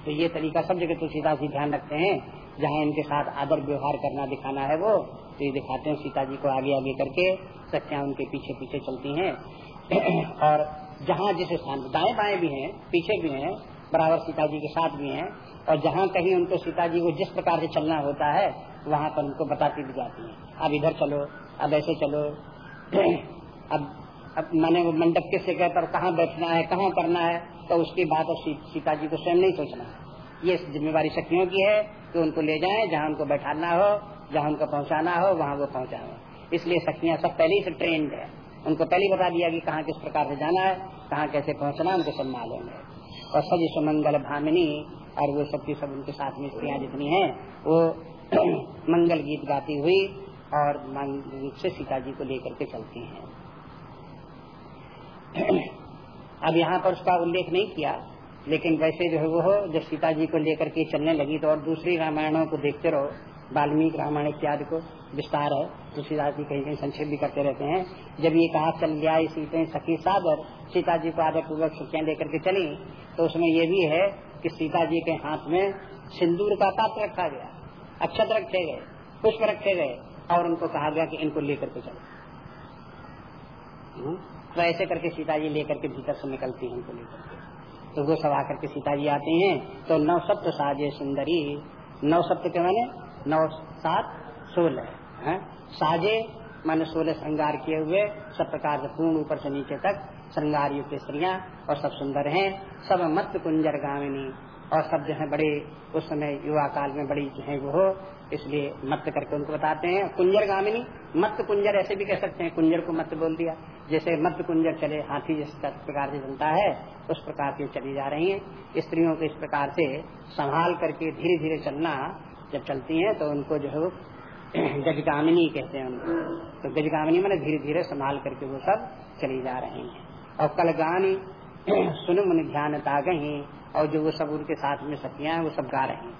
तो ये तरीका सब जगह तुलसीदास जी ध्यान रखते हैं, जहाँ इनके साथ आदर व्यवहार करना दिखाना है वो। तो ये दिखाते हैं, सीता जी को आगे आगे करके सत्या उनके पीछे पीछे चलती हैं। और जहाँ जिस स्थान दाएँ बाएँ भी हैं, पीछे भी हैं, बराबर सीता जी के साथ भी हैं, और जहाँ कहीं उनको सीता जी को जिस प्रकार से चलना होता है, वहाँ पर उनको बताती भी जाती है। अब इधर चलो, अब ऐसे चलो। अब अब मैंने वो मंडप किससे कहता कहाँ बैठना है, कहाँ करना है तो उसकी बात और सीता जी को स्वयं नहीं सोचना। है ये जिम्मेवारी शक्तियों की है कि उनको ले जाए, जहाँ उनको बैठाना हो जहाँ उनको पहुँचाना हो, वहाँ वो पहुँचाए इसलिए शक्तियाँ सब पहले से ट्रेंड है। उनको पहले बता दिया कि कहाँ किस प्रकार से जाना है, कहाँ कैसे पहुँचना उनको सब मालूम है। और सज सुमंगल भामिनी और वो सब सबकी सब उनके साथ में स्त्रियाँ जितनी हैं, वो मंगल गीत गाती हुई और रूप से सीता जी को लेकर के चलती हैं। अब यहाँ पर उसका उल्लेख नहीं किया, लेकिन वैसे जो है वो जब सीता जी को लेकर के चलने लगी तो और दूसरी रामायणों को देखते रहो वाल्मीकि, रामायण इत्यादि को विस्तार है। तुलसीदास जी कहीं कहीं संक्षेप भी करते रहते हैं। जब ये कहा चल गया सीते सखी सादर सीता जी को आदर पूर्वक सुखियाँ लेकर के चली तो उसमें ये भी है कि सीता जी के हाथ में सिंदूर का पात्र रखा गया, अक्षत रखे गए, पुष्प रखे गए, और उनको कहा गया कि इनको लेकर के चलो। हम्म? तो ऐसे करके सीता जी लेकर के भीतर से निकलती है उनको लेकर के। तो वो सब आकर के सीता जी आते हैं तो नव सप्त साजे सुंदरी नव सप्त के माने नौ, सात, सोलह साजे मैंने सोलह श्रृंगार किए हुए, सब प्रकार से पूर्ण ऊपर से नीचे तक श्रृंगार युक्त स्त्रियाँ, और सब सुंदर हैं। सब मत कुंजर गामिनी, और सब जो है बड़े, उस समय युवा काल में बड़ी जो है वो इसलिए मत करके उनको बताते हैं। कुंजर गामिनी मत कुंजर ऐसे भी कह सकते हैं, कुंजर को मत बोल दिया। जैसे मत कुंजर चले, हाथी जिस प्रकार से चलता है, उस प्रकार से चली जा रही है। स्त्रियों को इस प्रकार से संभाल करके धीरे धीरे चलना जब चलती हैं तो उनको जो है वो गजगामिनी कहते हैं उनको। तो गजगामिनी मैंने धीरे धीरे संभाल करके वो सब चली जा रहे हैं। और कल गानी सुन मुन ध्यान तागही, और जो वो सब उनके साथ में सखियाँ हैं, वो सब गा रहे हैं।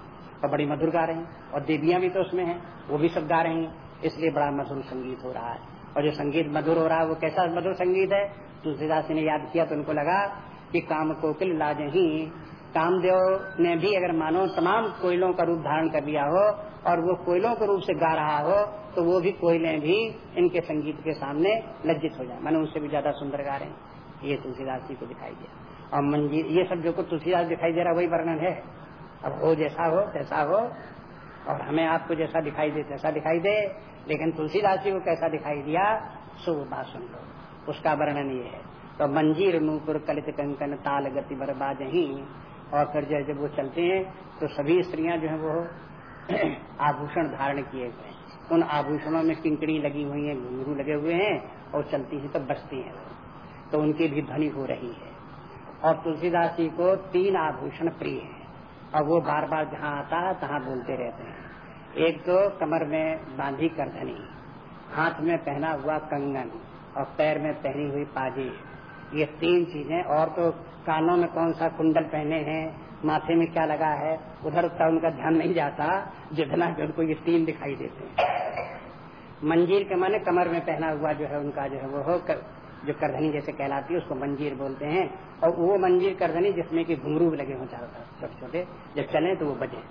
और बड़ी मधुर गा रहे हैं। और देवियाँ भी तो उसमें हैं, वो भी सब गा रही हैं। इसलिए बड़ा मधुर संगीत हो रहा है। और जो संगीत मधुर हो रहा है, वो कैसा मधुर संगीत है? तुलसीदास ने याद किया तो उनको लगा कि काम कोकिल लाजही कामदेव ने भी अगर मानो तमाम कोयलों का रूप धारण कर लिया हो और वो कोयलों के रूप से गा रहा हो तो वो भी कोयले भी इनके संगीत के सामने लज्जित हो जाए। मैंने उससे भी ज़्यादा सुंदर गा रहे हैं। ये तुलसीदास जी को दिखाई दिया। और मंजीर, ये सब जो कुछ तुलसीदास दिखाई दे रहा वही वर्णन है। अब हो जैसा हो, तैसा हो। और हमें आपको जैसा दिखाई दे, तैसा दिखाई दे। लेकिन तुलसीदास जी को कैसा दिखाई दिया? सो बात सुन लो उसका वर्णन ये है। तो मंजीर नूपुर कलित कंकन ताल गति बर्बाद ही और फिर जब वो चलते हैं तो सभी स्त्रियाँ जो है वो आभूषण धारण किए हुए हैं। उन आभूषणों में किंकड़ी लगी हुई है, घुंघरू लगे हुए हैं और चलती है तो बचती है। तो उनकी भी ध्वनि हो रही है। और तुलसीदास जी को तीन आभूषण प्रिय है। और वो बार बार जहाँ आता है तहाँ बोलते रहते हैं। एक तो कमर में बांधी करधनी, हाथ में पहना हुआ कंगन और पैर में पहनी हुई पाजी। ये तीन चीज़ें और तो कानों में कौन सा कुंडल पहने हैं माथे में क्या लगा है उधर उतना उनका ध्यान नहीं जाता जितना कि उनको ये तीन दिखाई देते हैं। मंजीर के माने कमर में पहना हुआ जो है उनका जो है वो कर, जो करधनी जैसे कहलाती है उसको मंजीर बोलते हैं। और वो मंजीर करधनी जिसमें कि घुंगरू लगे हों चारों तरफ़ छोटे छोटे जब चले तो वो बजे।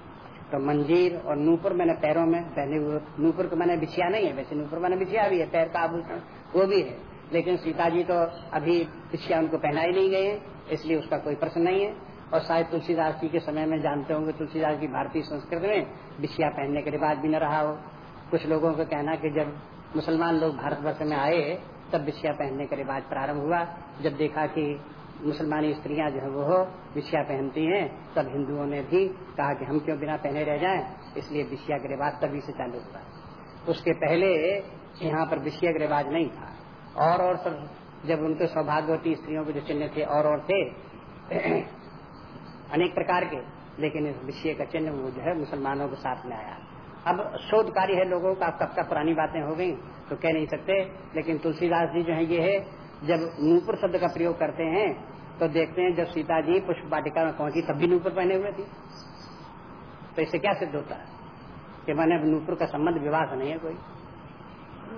तो मंजीर और नूपुर मैंने पैरों में पहने हुए नूपुर को मैंने बिछिया नहीं है वैसे नूपुर मैंने बिछिया भी है पैर का आभूषण वो भी है। लेकिन सीता जी तो अभी बिछिया उनको पहनाई नहीं गए इसलिए उसका कोई प्रश्न नहीं है। और शायद तुलसीदास जी के समय में जानते होंगे, तुलसीदास जी भारतीय संस्कृति में बिछिया पहनने के रिवाज भी न रहा हो। कुछ लोगों का कहना कि जब मुसलमान लोग भारतवर्ष में आए तब बिछिया पहनने का रिवाज प्रारंभ हुआ। जब देखा कि मुसलमानी स्त्रियाँ जो है, वो बिछिया पहनती हैं, तब हिंदुओं ने भी कहा कि हम क्यों बिना पहने रह जाएँ, इसलिए बिछिया का रिवाज तभी से चालू हुआ। उसके पहले यहाँ पर बिछिया का रिवाज नहीं था। और और सब, जब उनके सौभाग्यवती स्त्रियों के जो चिन्ह थे, और और थे, अनेक प्रकार के, लेकिन इस विषय का चिन्ह वो जो है मुसलमानों के साथ में आया। अब शोध कार्य है लोगों का कब का पुरानी बातें हो गई तो कह नहीं सकते, लेकिन तुलसीदास जी जो है, ये है, जब नूपुर शब्द का प्रयोग करते हैं तो देखते हैं, जब सीता जी पुष्प वाटिका में पहुँची, तब भी नूपुर पहने हुए थी। तो इससे क्या सिद्ध होता है? कि मैंने नूपुर का संबंध विवाह नहीं है कोई।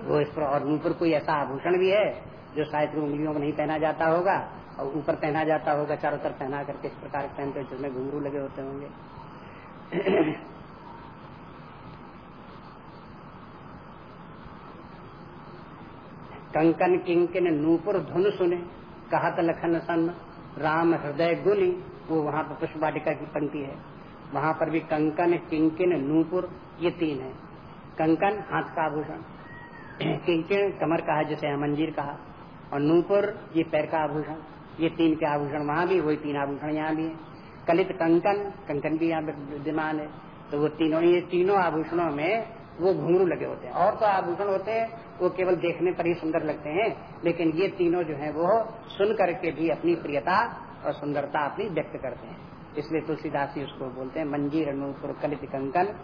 वो इस पर और ऊपर कोई ऐसा आभूषण भी है जो शायद उंगलियों में नहीं पहना जाता होगा और ऊपर पहना जाता होगा, चारों तरफ़ पहना करके इस प्रकार पहनते जिसमें घुंघरू लगे होते होंगे। कंकन, किंकिन, नूपुर, धुन सुने, कहत लखन सन, राम हृदय गुनी, वो वहाँ पर पुष्प वाटिका की पंक्ति है। वहाँ पर भी कंकन, किंकिन, नूपुर, ये तीन है। कंकन, हाथ का आभूषण। किंकिन कमर का है जैसे मंजीर कहा, और नूपुर ये पैर का आभूषण, ये तीन के आभूषण वहाँ भी, वही तीन आभूषण यहाँ भी है। कलित कंकन कंकन भी यहाँ विद्यमान है तो वो तीनों, ये तीनों आभूषणों में वो घुंघरू लगे होते हैं। और तो आभूषण होते हैं, वो केवल देखने पर ही सुंदर लगते हैं, लेकिन ये तीनों जो है वो सुन करके भी अपनी प्रियता और सुंदरता अपनी व्यक्त करते हैं। इसलिए तुलसीदास जी उसको बोलते हैं, मंजीर नूपुर कलित कंकन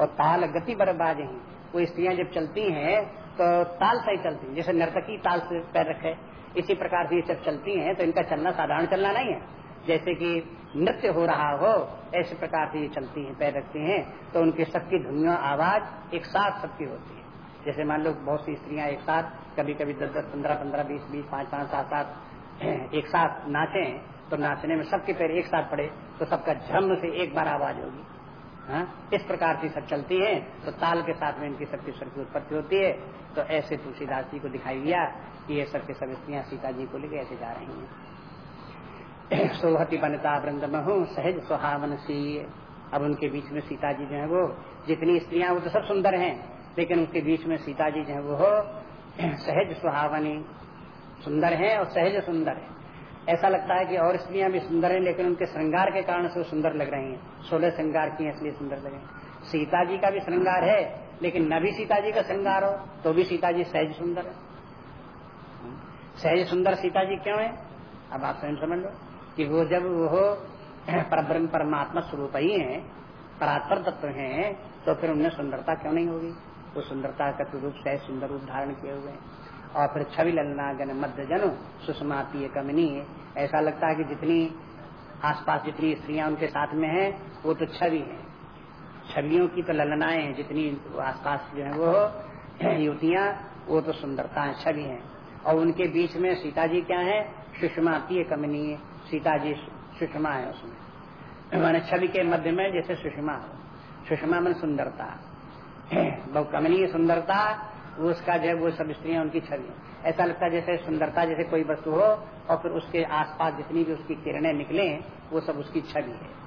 और ताल गति बर्बाद ही। वो स्त्रियाँ जब चलती हैं तो ताल सही चलती है जैसे नर्तकी ताल से पैर रखे, इसी प्रकार से जब चलती हैं तो इनका चलना साधारण चलना नहीं है। जैसे कि नृत्य हो रहा हो, ऐसे प्रकार से ये चलती हैं, पैर रखती हैं तो उनकी सबकी धुनिया, आवाज़ एक साथ सबकी होती है। जैसे मान लो बहुत सी स्त्रियाँ एक साथ कभी कभी दस दस पंद्रह पंद्रह, बीस बीस, पाँच पाँच, सात सात, एक साथ नाचे तो नाचने में सबके पैर एक साथ पड़े तो सबका झम से एक बार आवाज़ होगी। हाँ? इस प्रकार की सब चलती है तो ताल के साथ में इनकी सबकी स्वर उत्पत्ति होती है। तो ऐसे तुलसीदास जी को दिखाई दिया कि ये सबके सब स्त्रियाँ सीता जी को लेकर ऐसे जा रही हैं। सोहती बनता वृंद महू, सहज सुहावन सी। अब उनके बीच में सीता जी जो है वो, जितनी स्त्रियाँ, वो तो सब सुंदर हैं, लेकिन उनके बीच में सीता जी जो है वो सहज सुहावनी। सुंदर है और सहज सुंदर है। ऐसा लगता है कि और स्त्रियाँ भी सुंदर हैं, लेकिन उनके श्रृंगार के कारण से वो सुंदर लग रही हैं। सोलह श्रृंगार की इसलिए सुंदर लगे सीता जी का भी श्रृंगार है लेकिन न भी सीता जी का श्रृंगार हो तो भी सीता जी सहज सुंदर है। सहज सुंदर सीता जी क्यों है? अब आप स्वयं समझ लो कि वो जब वो परब्रह्म परमात्मा स्वरूप ही है, परात्पर तत्व है तो फिर उनमें सुंदरता क्यों नहीं होगी? वो सुंदरता का रूप सहज सुंदर रूप धारण किए हुए हैं। और फिर छवि ललना गन मध्य जनो सुषमाती कमनी ऐसा लगता है कि जितनी आसपास जितनी स्त्रियाँ उनके साथ में है, वो तो छवि है। छवियों की तो ललनाएँ हैं, जितनी आसपास जो है वो युवतियाँ वो तो सुंदरता है छवि है। और उनके बीच में सीता जी क्या है? सुषमा सुषमाती कमनी सीता जी सुषमा है उसमें। मैंने छवि के मध्य में जैसे सुषमा हो। सुषमा मन सुंदरता। बहुत कमनीय सुंदरता, वो उसका जो है, वो सब स्त्रियाँ, उनकी छवि। ऐसा लगता है जैसे सुंदरता जैसे कोई वस्तु हो, और फिर उसके आसपास जितनी भी उसकी किरणें निकले, वो सब उसकी छवि है।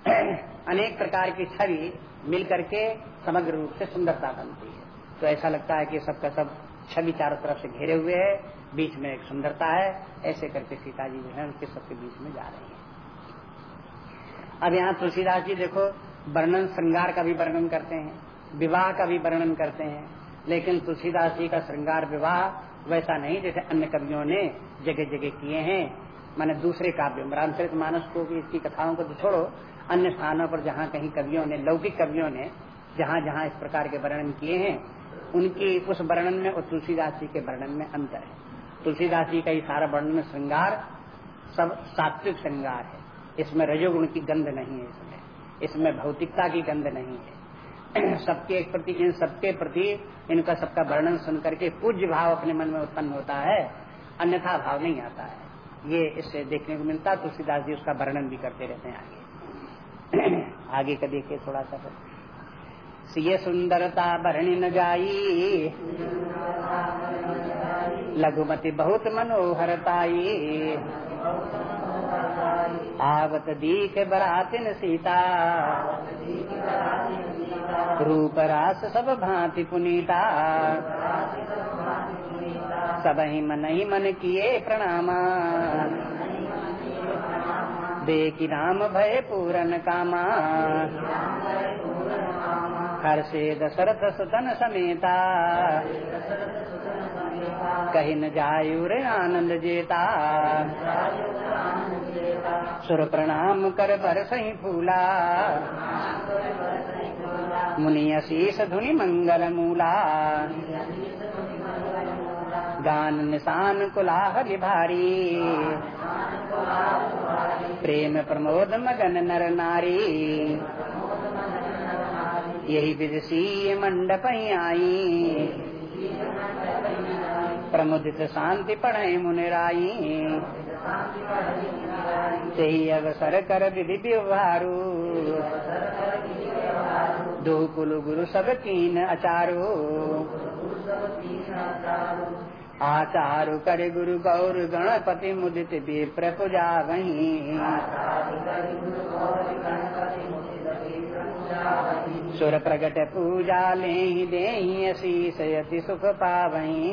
अनेक प्रकार की छवि मिल करके समग्र रूप से सुंदरता बनती है। तो ऐसा लगता है कि सबका सब छवि चारों तरफ़ से घेरे हुए है, बीच में एक सुंदरता है, ऐसे करके सीता जी जो है उनके सबके बीच में जा रही है। अब यहाँ तुलसीदास जी देखो, वर्णन, श्रृंगार का भी वर्णन करते हैं, विवाह का भी वर्णन करते हैं, लेकिन तुलसीदास जी का श्रृंगार विवाह वैसा नहीं जैसे अन्य कवियों ने जगह जगह किए हैं। मैंने दूसरे काव्यों रामचरित मानस को भी इसकी कथाओं को तो छोड़ो अन्य स्थानों पर जहाँ कहीं कवियों ने, लौकिक कवियों ने जहाँ जहाँ इस प्रकार के वर्णन किए हैं, उनके उस वर्णन में और तुलसीदास जी के वर्णन में अंतर है। तुलसीदास जी का ही सारा वर्णन श्रृंगार, सब सात्विक श्रृंगार है। इसमें रजोगुण की गंध नहीं है इसमें। इसमें भौतिकता की गंध नहीं है। सबके प्रति, इन सबके प्रति, इनका सबका वर्णन सुन करके पूज्य भाव अपने मन में उत्पन्न होता है, अन्यथा भाव नहीं आता है। ये इससे देखने को मिलता तुलसीदास जी उसका वर्णन भी करते रहते हैं आगे। आगे का देखिए थोड़ा सा। ये सुंदरता वर्णि न जाई। लघुमती बहुत मनोहरताई। आवत दीख बरातिन सीता। रूप रास सब भांति पुनीता। सब ही मन ही मन किए प्रणामा। देखी राम भय पूरन कामा। हर से दशरथ सुतन समेता। कही न जायुर आनंद जेता। सुर प्रणाम कर बर सही फूला। मुनि अशीष धुनि मंगल मूला। गान निशान कुलाहल भारी। प्रेम प्रमोद मगन नर नारी। यही विदसी मंडप आई। प्रमुदित शांति पढ़े मुनिराई सही अवसर कर विधि व्यवहारू। दो कुल गुरु सब तीन अचारो। आचारु कर गुरु गौर गणपति मुदित विप्र पूजा वही सुर प्रगट पूजा ले दे यति सुख पावही।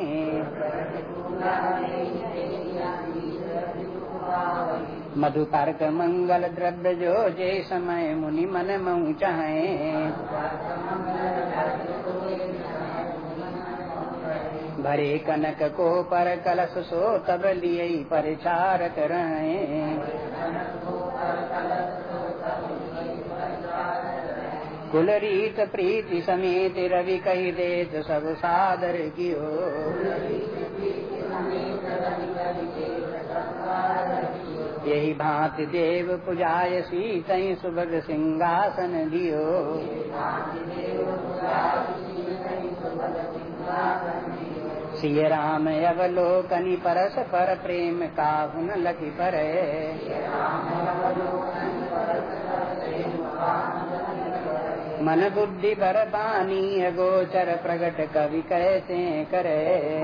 मधु तर्क मंगल द्रव्य जो जे समय मुनि मन मऊ चाहे। भरे कनक को पर कलश सो तब लिए परिचार करें कुल रीत प्रीति समेत रवि कही दे सब सादर कियो। यही भांति देव पुजाय सीत सुभग सिंहासन दियो। सिय राम अवलोकनि परस पर प्रेम काहुन लखी पर। मन बुद्धि पर पानी गोचर प्रगट कवि कैसे करे।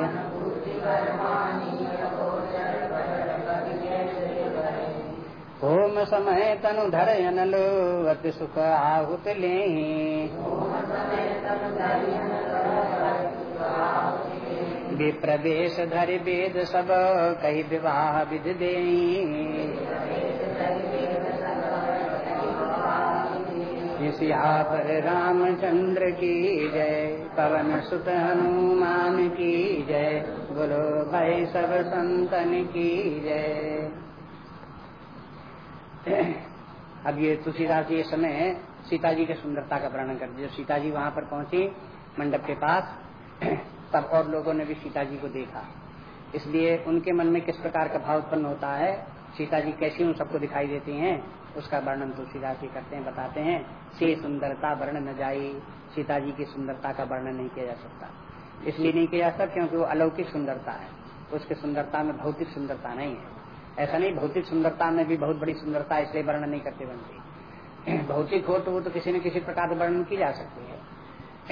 होम समय तनु धरयन लो अति सुख आहुत ले। विप्रवेश धरि वेद सब कही विवाह विधि दे पर रामचंद्र की जय, पवन सुत हनुमान की जय, बोलो भाई सब संतन की जय। अब ये तुलसीदास जी समय सीता जी के सुंदरता का वर्णन कर दिया सीता जी वहाँ पर पहुँची मंडप के पास। तब और लोगों ने भी सीता जी को देखा। इसलिए उनके मन में किस प्रकार का भाव उत्पन्न होता है सीता जी कैसी उन सबको दिखाई देती हैं, उसका वर्णन तुलसीदास जी करते हैं, बताते हैं। से सुंदरता वर्ण न जाई सीता जी की सुंदरता का वर्णन नहीं किया जा सकता। इसलिए नहीं किया जा सकता क्योंकि वो अलौकिक सुंदरता है। उसकी सुंदरता में भौतिक सुंदरता नहीं है। ऐसा नहीं, भौतिक सुंदरता में भी बहुत बड़ी सुंदरता इसलिए वर्णन नहीं करते बनती। भौतिक हो तो वो तो किसी न किसी प्रकार वर्णन की जा सकती है।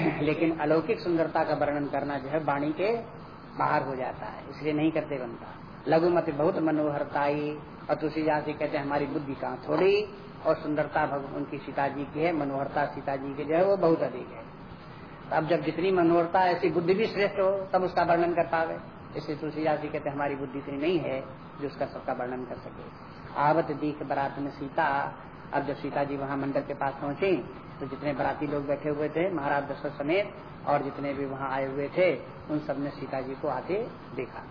लेकिन अलौकिक सुंदरता का वर्णन करना जो है वाणी के बाहर हो जाता है, इसलिए नहीं करते बनता। लघुमति बहुत मनोहरताई, और तुलसीदास जी कहते हैं, हमारी बुद्धि कहाँ थोड़ी? और सुंदरता भगवान उनकी सीता जी की है, मनोहरता सीता जी की जो है वो बहुत अधिक है। तो अब जब जितनी मनोहरता, ऐसी बुद्धि भी श्रेष्ठ हो, तब उसका वर्णन कर पावे। इसलिए तुलसीदास जी कहते हमारी बुद्धि इतनी नहीं है जो उसका सबका वर्णन कर सके। आवत दीख बरात में सीता, अब जब सीता जी वहाँ मंडल के पास पहुँची तो जितने बराती लोग बैठे हुए थे, महाराज दशरथ समेत, और जितने भी वहाँ आए हुए थे, उन सबने सीता जी को आते देखा।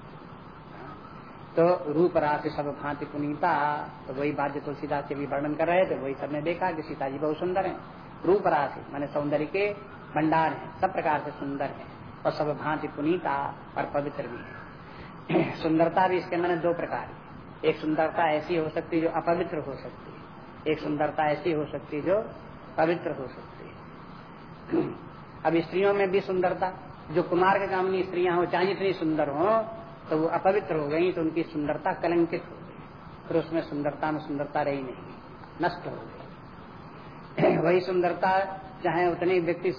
तो रूप राशि सब भांति पुनीता तो वही बात जो तुलसीदास जी भी वर्णन कर रहे थे, वही सबने देखा कि सीता जी बहुत सुंदर है। रूप राशि, मैंने सौंदर्य के भंडार है, सब प्रकार से सुंदर है, और सब भांति पुनीता और पवित्र भी है। सुंदरता भी इसके मैंने दो प्रकार की एक सुंदरता ऐसी हो सकती है जो अपवित्र हो सकती है। एक सुंदरता ऐसी हो सकती है जो पवित्र हो सकती है। अब स्त्रियों में भी सुंदरता, जो कुमार के कामनी स्त्रियाँ हो, चाहे जितनी सुंदर हो तो वो अपवित्र हो गई तो उनकी सुंदरता कलंकित हो गई। फिर उसमें सुंदरता में सुंदरता रही नहीं, नष्ट हो गई। वही सुंदरता, चाहे उतनी व्यक्ति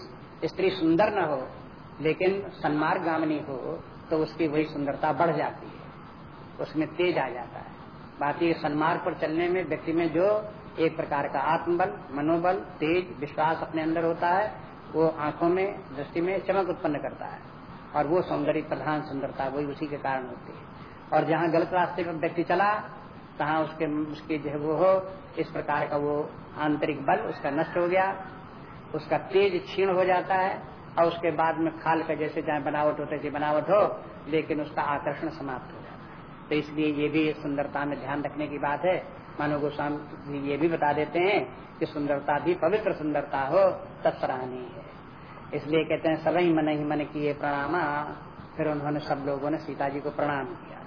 स्त्री सुंदर न हो, लेकिन सन्मार्ग गामनी हो तो उसकी वही सुंदरता बढ़ जाती है। उसमें तेज आ जाता है। बाकी सन्मार्ग पर चलने में व्यक्ति में जो एक प्रकार का आत्मबल, मनोबल, तेज, विश्वास अपने अंदर होता है, वो आँखों में, दृष्टि में चमक उत्पन्न करता है। और वो सौंदर्य प्रधान सुंदरता, वही उसी के कारण होती है। और जहाँ गलत रास्ते पर व्यक्ति चला, तहाँ उसके उसके जो वो हो, इस प्रकार का वो आंतरिक बल उसका नष्ट हो गया, उसका तेज क्षीण हो जाता है, और उसके बाद में खाल का जैसे चाहे बनावट होते तैसी बनावट हो, लेकिन उसका आकर्षण समाप्त हो जाता है। तो इसलिए ये भी सुंदरता में ध्यान रखने की बात है। मानो गोस्वामी ये भी बता देते हैं कि सुंदरता भी पवित्र सुंदरता हो तब सराहनीय है। इसलिए कहते हैं सभी मन ही मन किए प्रणाम। फिर उन्होंने सब लोगों ने सीता जी को प्रणाम किया।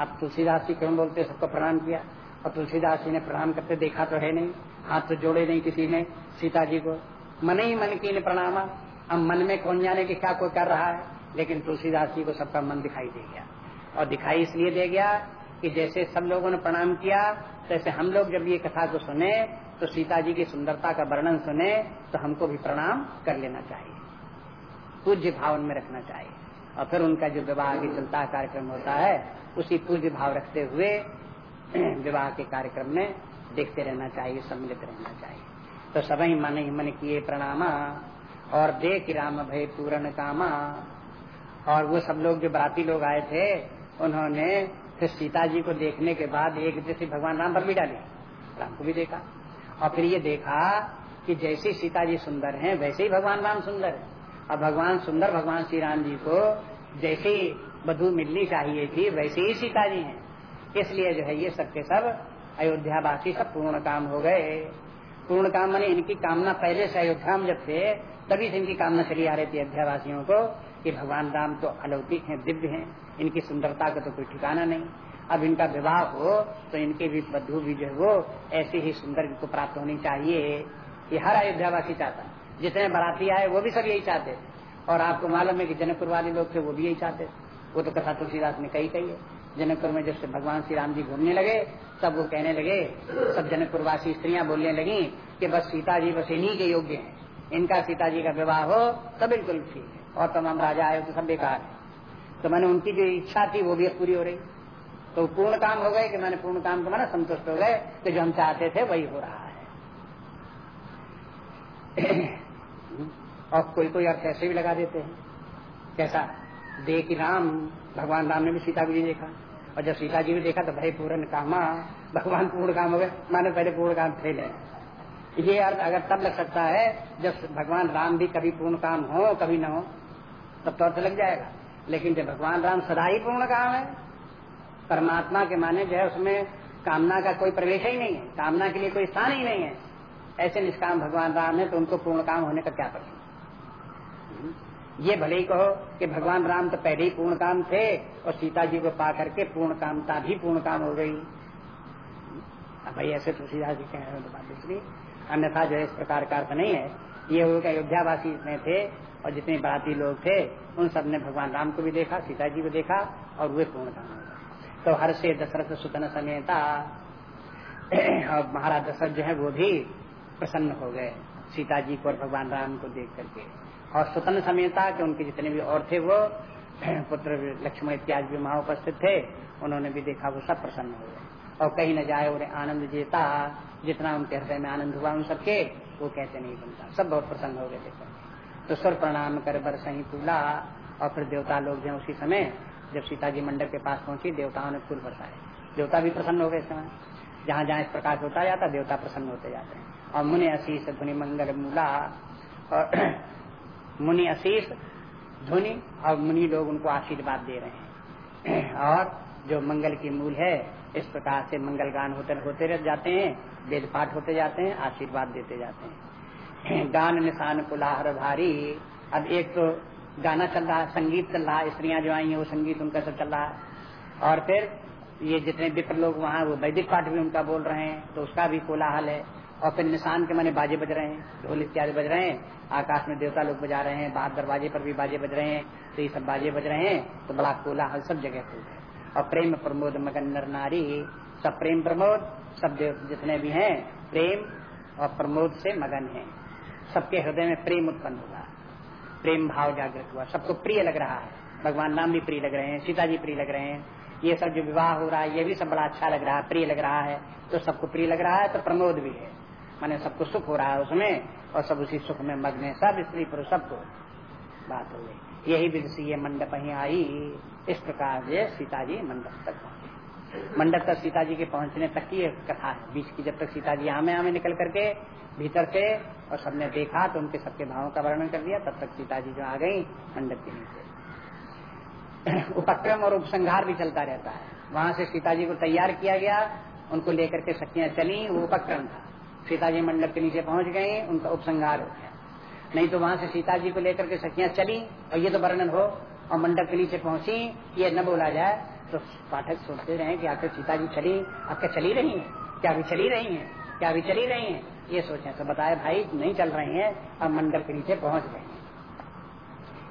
अब तुलसीदास जी क्यों बोलते सबको प्रणाम किया? और तुलसीदास जी ने प्रणाम करते देखा तो है नहीं, हाथ तो जोड़े नहीं किसी ने सीता जी को। मन ही मन की ने प्रणाम। अब मन में कौन जाने की क्या कोई कर रहा है? लेकिन तुलसीदास जी को सबका मन दिखाई दे गया। और दिखाई इसलिए दे गया कि जैसे सब लोगों ने प्रणाम किया, तैसे हम लोग जब ये कथा को सुने तो सीता जी की सुंदरता का वर्णन सुने तो हमको भी प्रणाम कर लेना चाहिए। पूज्य भावन में रखना चाहिए। और फिर उनका जो विवाह की चलता कार्यक्रम होता है, उसी पूज्य भाव रखते हुए विवाह के कार्यक्रम में देखते रहना चाहिए, सम्मिलित रहना चाहिए। तो सभी मन ही मन किए प्रणामा, और देख राम भय पूर्ण कामा। और वो सब लोग जो बराती लोग आए थे, उन्होंने फिर सीता जी को देखने के बाद एक जैसे भगवान राम पर भी डाली राम को भी देखा। और फिर ये देखा कि जैसे सीता जी सुंदर हैं, वैसे ही भगवान राम सुंदर है। और भगवान सुंदर भगवान श्री राम जी को जैसे बधु मिलनी चाहिए थी, वैसे ही सीता जी हैं। इसलिए जो है ये सबके सब अयोध्या वासी सब पूर्ण काम हो गए। पूर्ण काम मैंने इनकी कामना पहले से अयोध्या में जब थे, तभी से इनकी कामना चली आ रही थी अयोध्या वासियों को कि भगवान राम तो अलौकिक हैं, दिव्य हैं। इनकी सुंदरता का तो कोई ठिकाना नहीं। अब इनका विवाह हो तो इनके भी बधु भी जो वो ऐसे ही सुंदर को प्राप्त होनी चाहिए। ये हर अयोध्यावासी चाहता है। जितने बराती आए, वो भी सब यही चाहते थे और आपको मालूम है कि जनकपुर वाले लोग थे, वो भी यही चाहते वो तो कथा तुलसीदास ने कही कही है। जनकपुर में जब से भगवान श्री राम जी घूमने लगे, सब वो कहने लगे, सब जनकपुरवासी स्त्रियाँ बोलने लगी कि बस सीता जी बस इन्हीं के योग्य हैं। इनका सीता जी का विवाह हो तो बिल्कुल ठीक है। और तमाम राजा आए तो सब बेकार है तो मैंने उनकी जो इच्छा थी, वो भी पूरी हो रही। तो पूर्ण काम हो गए कि मैंने पूर्ण काम को मैंने, संतुष्ट हो गए कि जो हम चाहते थे, वही हो रहा है। और कोई कोई अर्थ ऐसे भी लगा देते हैं। कैसा देख राम, भगवान राम ने भी सीता जी देखा। और जब सीता जी भी देखा तो भाई पूर्ण कामा, भगवान पूर्ण काम हो गए। माने पहले पूर्ण काम थे ये अर्थ अगर तब लग सकता है, जब भगवान राम भी कभी पूर्ण काम हो, कभी न हो, तब तो अर्थ लग जाएगा। लेकिन जब भगवान राम सदा ही पूर्ण काम है, परमात्मा के माने जो है उसमें कामना का कोई प्रवेश ही नहीं है, कामना के लिए कोई स्थान ही नहीं है। ऐसे निष्काम भगवान राम है तो उनको पूर्ण काम होने का क्या प्रश्न? ये भले ही कहो कि भगवान राम तो पहले ही पूर्ण काम थे और सीता जी को पा करके पूर्ण कामता भी पूर्ण काम हो गई। अब भाई ऐसे तुलसीदास जी कह रहे हैं तो बात दूसरी। अन्यथा जो इस प्रकार का अर्थ नहीं है। ये हो अयोध्यावासी में थे और जितने बाती लोग थे, उन सबने भगवान राम को भी देखा, सीता जी को देखा और वे पूर्ण काम तो हर से दशरथ सुतन समेता। और महाराज दशरथ जो है, वो भी प्रसन्न हो गए सीता जी को और भगवान राम को देख करके। और सुतन समेता, के उनके जितने भी और थे, वो पुत्र लक्ष्मण इत्यादि भी वहाँ उपस्थित थे, उन्होंने भी देखा, वो सब प्रसन्न हो गए। और कहीं न जाए उन्हें आनंद जीता, जितना उनके हृदय में आनंद हुआ उन सबके, वो कैसे नहीं बनता। सब बहुत प्रसन्न हो गए थे तो स्वर प्रणाम कर बर सही फूला और फिर देवता लोग जो उसी समय जब सीता जी मंडप के पास पहुँची देवताओं ने फूल बरसाए देवता भी प्रसन्न हो गए समय। जहाँ जहाँ इस प्रकार होता जाता, देवता प्रसन्न होते जाते हैं। और मुनि अशीष धुनि मंगल मूला। और मुनि अशीष धुनि और मुनि लोग उनको आशीर्वाद दे रहे हैं। और जो मंगल की मूल है, इस प्रकार से मंगल गान होते होते रह जाते हैं वेद पाठ होते जाते हैं, आशीर्वाद देते जाते हैं। गान निशान कुलाहर भारी। अब एक तो गाना चल रहा है संगीत चल रहा है स्त्रियाँ जो आई हैं वो संगीत उनका सब चल रहा। है और फिर ये जितने विप्र लोग वहाँ, वो वैदिक पाठ भी उनका बोल रहे हैं तो उसका भी कोलाहल है। और फिर निशान के माने बाजे बज रहे हैं, ढोल इत्यादि बज रहे हैं। आकाश में देवता लोग बजा रहे हैं, बाहर दरवाजे पर भी बाजे बज रहे हैं तो ये सब बाजे बज रहे हैं तो बड़ा कोलाहल सब जगह खुल है। और प्रेम प्रमोद मगन नर नारी, सब प्रेम प्रमोद, सब जितने भी हैं, प्रेम और प्रमोद से मगन है। सबके हृदय में प्रेम उत्पन्न हुआ। प्रेम भाव जागृत हुआ। सबको प्रिय लग रहा है। भगवान नाम भी प्रिय लग रहे हैं, सीता जी प्रिय लग रहे हैं। ये सब जो विवाह हो रहा है, ये भी सब बड़ा अच्छा लग रहा है, प्रिय लग रहा है। तो सबको प्रिय लग रहा है तो प्रमोद भी है। माने सबको सुख हो रहा है उसमें, और सब उसी सुख में मग्न है। सब स्त्री पुरुष, सबको बात हो गई। यही विधि ये मंडप ही आई। इस प्रकार से सीता जी मंडप तक मंडप तक सीता जी के पहुँचने तक की कथा है। बीच की जब तक सीता जी आमे आमे निकल करके भीतर से और सबने देखा तो उनके सबके भावों का वर्णन कर दिया, तब तक सीता जी जो आ गई मंडप के नीचे। उपक्रम और उपसंहार भी चलता रहता है। वहाँ से सीता जी को तैयार किया गया, उनको लेकर के शक्तियाँ चली, वो उपक्रम था। सीता जी मंडप के नीचे पहुँच गए उनका उपसंहार हो गया। नहीं तो वहाँ से सीता जी को लेकर के शक्तियाँ चली, और ये तो वर्णन हो, और मंडप के नीचे पहुँची, ये न बोला जाए तो पाठक सोचते रहे कि आखिर सीता जी चली क्या चली रही है? क्या अभी चली रही है? क्या अभी चली रही है? ये सोचे तो बताए, भाई, नहीं चल रही हैं, अब मंडप के नीचे पहुँच गए।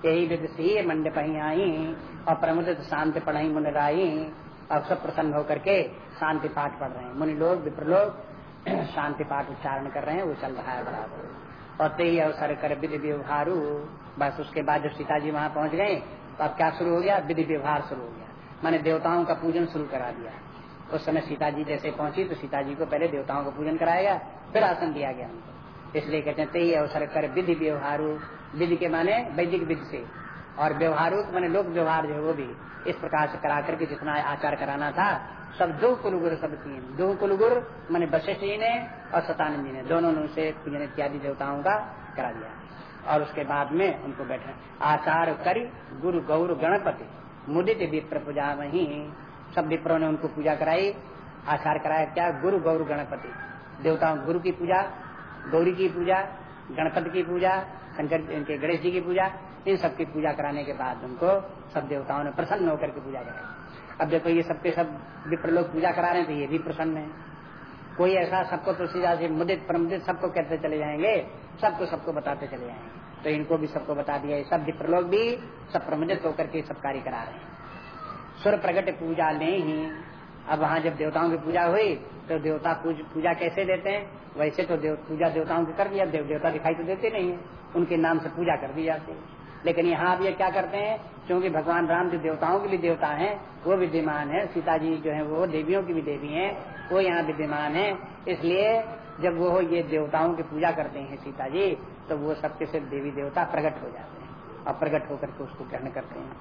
यही से मंडप ही आई, और प्रमुदित शांति पढ़ाई मुनराई अब सब प्रसन्न होकर के शांति पाठ पढ़ रहे हैं। मुनि लोग, विप्र लोग, शांति पाठ उच्चारण कर रहे हैं, वो चल रहा है बराबर। और ते ही अवसर कर विधि व्यवहारू, बस उसके बाद जब सीता जी वहाँ पहुँच गए तो अब क्या शुरू हो गया? विधि व्यवहार शुरू हो गया। मैंने देवताओं का पूजन शुरू करा दिया। उस समय सीता जी जैसे पहुँची तो सीता जी को पहले देवताओं का पूजन कराया, फिर आसन दिया गया उनको। इसलिए कहते हैं तेई अवसर कर विधि व्यवहारू। विधि के माने वैदिक विधि से। और व्यवहारू माने लोक व्यवहार जो है वो भी इस प्रकार से करा करके जितना आचार कराना था, सब दो कुलगुरु सब तीन दो कुलगुर मैंने वशिष्ठ जी ने और सतानंद जी ने। दोनों ने उसे पूजन इत्यादि देवताओं का करा दिया। और उसके बाद में उनको बैठे। आचार करी गुरु गौर गणपति। मुदित विप्र पूजा वही सब विप्रों ने उनको पूजा कराई, आचार कराया क्या? गुरु गौर गणपति। देवताओं गुरु की पूजा, गौरी की पूजा, गणपति की पूजा, शंकर इनके गणेश जी की पूजा, इन सबकी पूजा कराने के बाद उनको सब देवताओं ने प्रसन्न होकर के पूजा कराई। अब देखो ये सबके सब विप्र लोग पूजा करा रहे थे ये भी प्रसन्न है। कोई ऐसा सबको तो सीधा से मुदित, प्रमुदित सबको कहते चले जाएँगे, सबको सबको बताते चले जाएँगे। तो इनको भी सबको बता दिया सब विप्र लोग भी सब प्रमुदित होकर के सब कार्य करा रहे हैं। सुर प्रगट पूजा ले ही। अब वहाँ जब देवताओं की पूजा हुई तो देवता पूज, पूजा कैसे देते हैं? वैसे तो देव, पूजा देवताओं की कर दिया देव देवता दिखाई तो देते नहीं है। उनके नाम से पूजा कर दी जाती है। लेकिन यहाँ अब ये क्या करते हैं? क्योंकि भगवान राम जो देवताओं के भी देवता हैं वो विद्यमान है। सीता जी जो है वो देवियों की भी देवी हैं। वो यहाँ विद्यमान है। इसलिए जब वो ये देवताओं की पूजा करते हैं सीता जी तो वो सबके सिर्फ़ देवी देवता प्रकट हो जाते हैं। और प्रकट होकर के उसको ग्रहण करते हैं।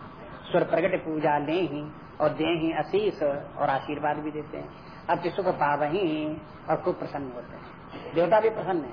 स्वर प्रकट पूजा ले ही और दे ही अशीष और आशीर्वाद भी देते हैं। अति सुख पावही और खूब प्रसन्न होते हैं। देवता भी प्रसन्न है।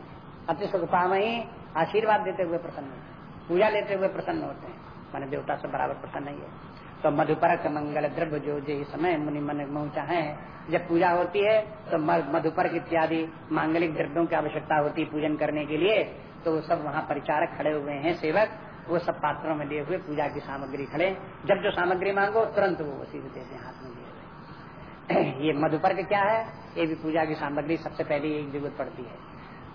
अति सुख पावही, आशीर्वाद देते हुए प्रसन्न होते हैं। पूजा लेते हुए प्रसन्न होते हैं। मैंने देवता से बराबर प्रसन्न नहीं है। तो मधुपरक मंगल द्रव्य जो जो समय मुनि मन मोचा है, जब पूजा होती है तो मधुपर्क इत्यादि मांगलिक द्रव्यों की आवश्यकता होती है पूजन करने के लिए। तो वो सब वहाँ परिचारक खड़े हुए हैं, सेवक। वो सब पात्रों में लिए हुए पूजा की सामग्री खड़े। जब जो सामग्री मांगो, तुरंत वो उसी देते हैं, हाथ में लिए ये मधुपर्क क्या है? ये भी पूजा की सामग्री सबसे पहले एक ज़रूरत पड़ती है।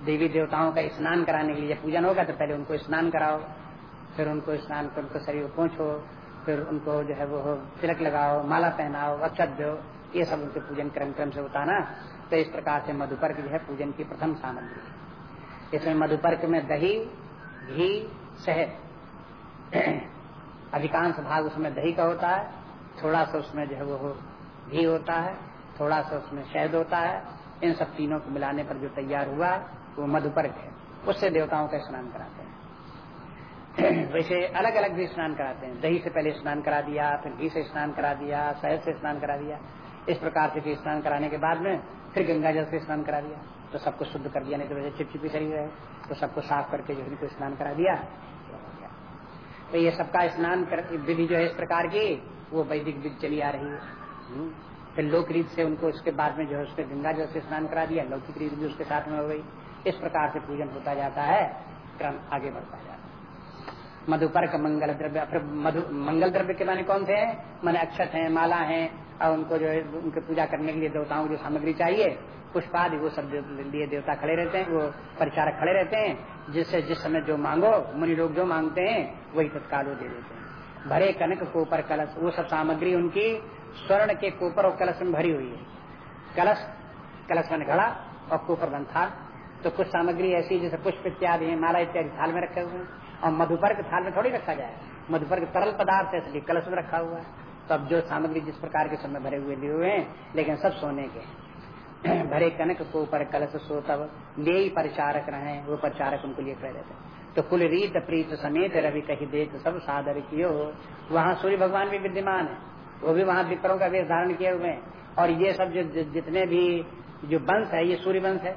देवी देवताओं का स्नान कराने के लिए पूजन होगा तो पहले उनको स्नान कराओ। फिर उनको स्नान कर, उनको शरीर पहुंचो फिर उनको जो है वो तिलक लगाओ, माला पहनाओ, अक्षत दो। ये सब उनके पूजन क्रम क्रम से होता ना? तो इस प्रकार से मधुपर्क जो है पूजन की प्रथम सामग्री इसमें मधुपर्क में दही, घी, शहद। अधिकांश भाग उसमें दही का होता है, थोड़ा सा उसमें जो है वो घी होता है, थोड़ा सा उसमें शहद होता है। इन सब तीनों को मिलाने पर जो तैयार हुआ, वो मधुपर्क है। उससे देवताओं का स्नान कराते हैं। वैसे अलग अलग भी स्नान कराते हैं। दही से पहले स्नान करा दिया, फिर घी से स्नान करा दिया, शहद से स्नान करा दिया। इस प्रकार से स्नान कराने के बाद में फिर गंगा जल से स्नान करा दिया। तो सबको शुद्ध कर दिया, नहीं तो वैसे चिपचिपी शरीर है। तो सबको साफ़ करके जो को स्नान करा दिया। तो ये सबका स्नान विधि जो है इस प्रकार की, वो वैदिक विधि चली आ रही है। हम्म। फिर लोक रीत से उनको उसके बाद में जो है उसके गंगा जल से स्नान करा दिया, लौकिक रीत भी उसके साथ में हो गई। इस प्रकार से पूजन होता जाता है, क्रम आगे बढ़ता जाता है। मधुपर्क मंगल द्रव्य, फिर मधु, मंगल द्रव्य के माने कौन से हैं? मैंने अक्षत हैं, माला है और उनको जो है, उनकी पूजा करने के लिए देवताओं को जो सामग्री चाहिए, पुष्पादि, वो सब लिए देवता खड़े रहते हैं, वो परिचारक खड़े रहते हैं, जिससे जिस समय जो मांगो, मुनि लोग जो मांगते हैं, वही तत्काल वो दे देते हैं। भरे कनक, कोपर, कलश, वो सब सामग्री उनकी स्वर्ण के कोपर और कलश में भरी हुई है। कलश कलश में घड़ा और कोपर बन थाल। तो कुछ सामग्री ऐसी, जैसे पुष्प इत्यादि है, माला इत्यादि थाल में रखे हुए हैं, और मधुपर के थाल में थोड़ी रखा जाए। मधुपर के तरल पदार्थ है, इसलिए कलश में रखा हुआ है। तो अब जो सामग्री जिस प्रकार के समय भरे हुए लिए हुए हैं लेकिन सब सोने के भरे कनक को पर कलश सो तब ले परिचारक रहे वो परिचारक उनको लिए कह रहते तो कुल रीत प्रीत समेत रवि कही देख सब सादर कियो। वहाँ सूर्य भगवान भी विद्यमान है। वो भी वहाँ विप्रों का वेश धारण किए हुए हैं। और ये सब जो जितने भी जो वंश है ये सूर्य वंश है।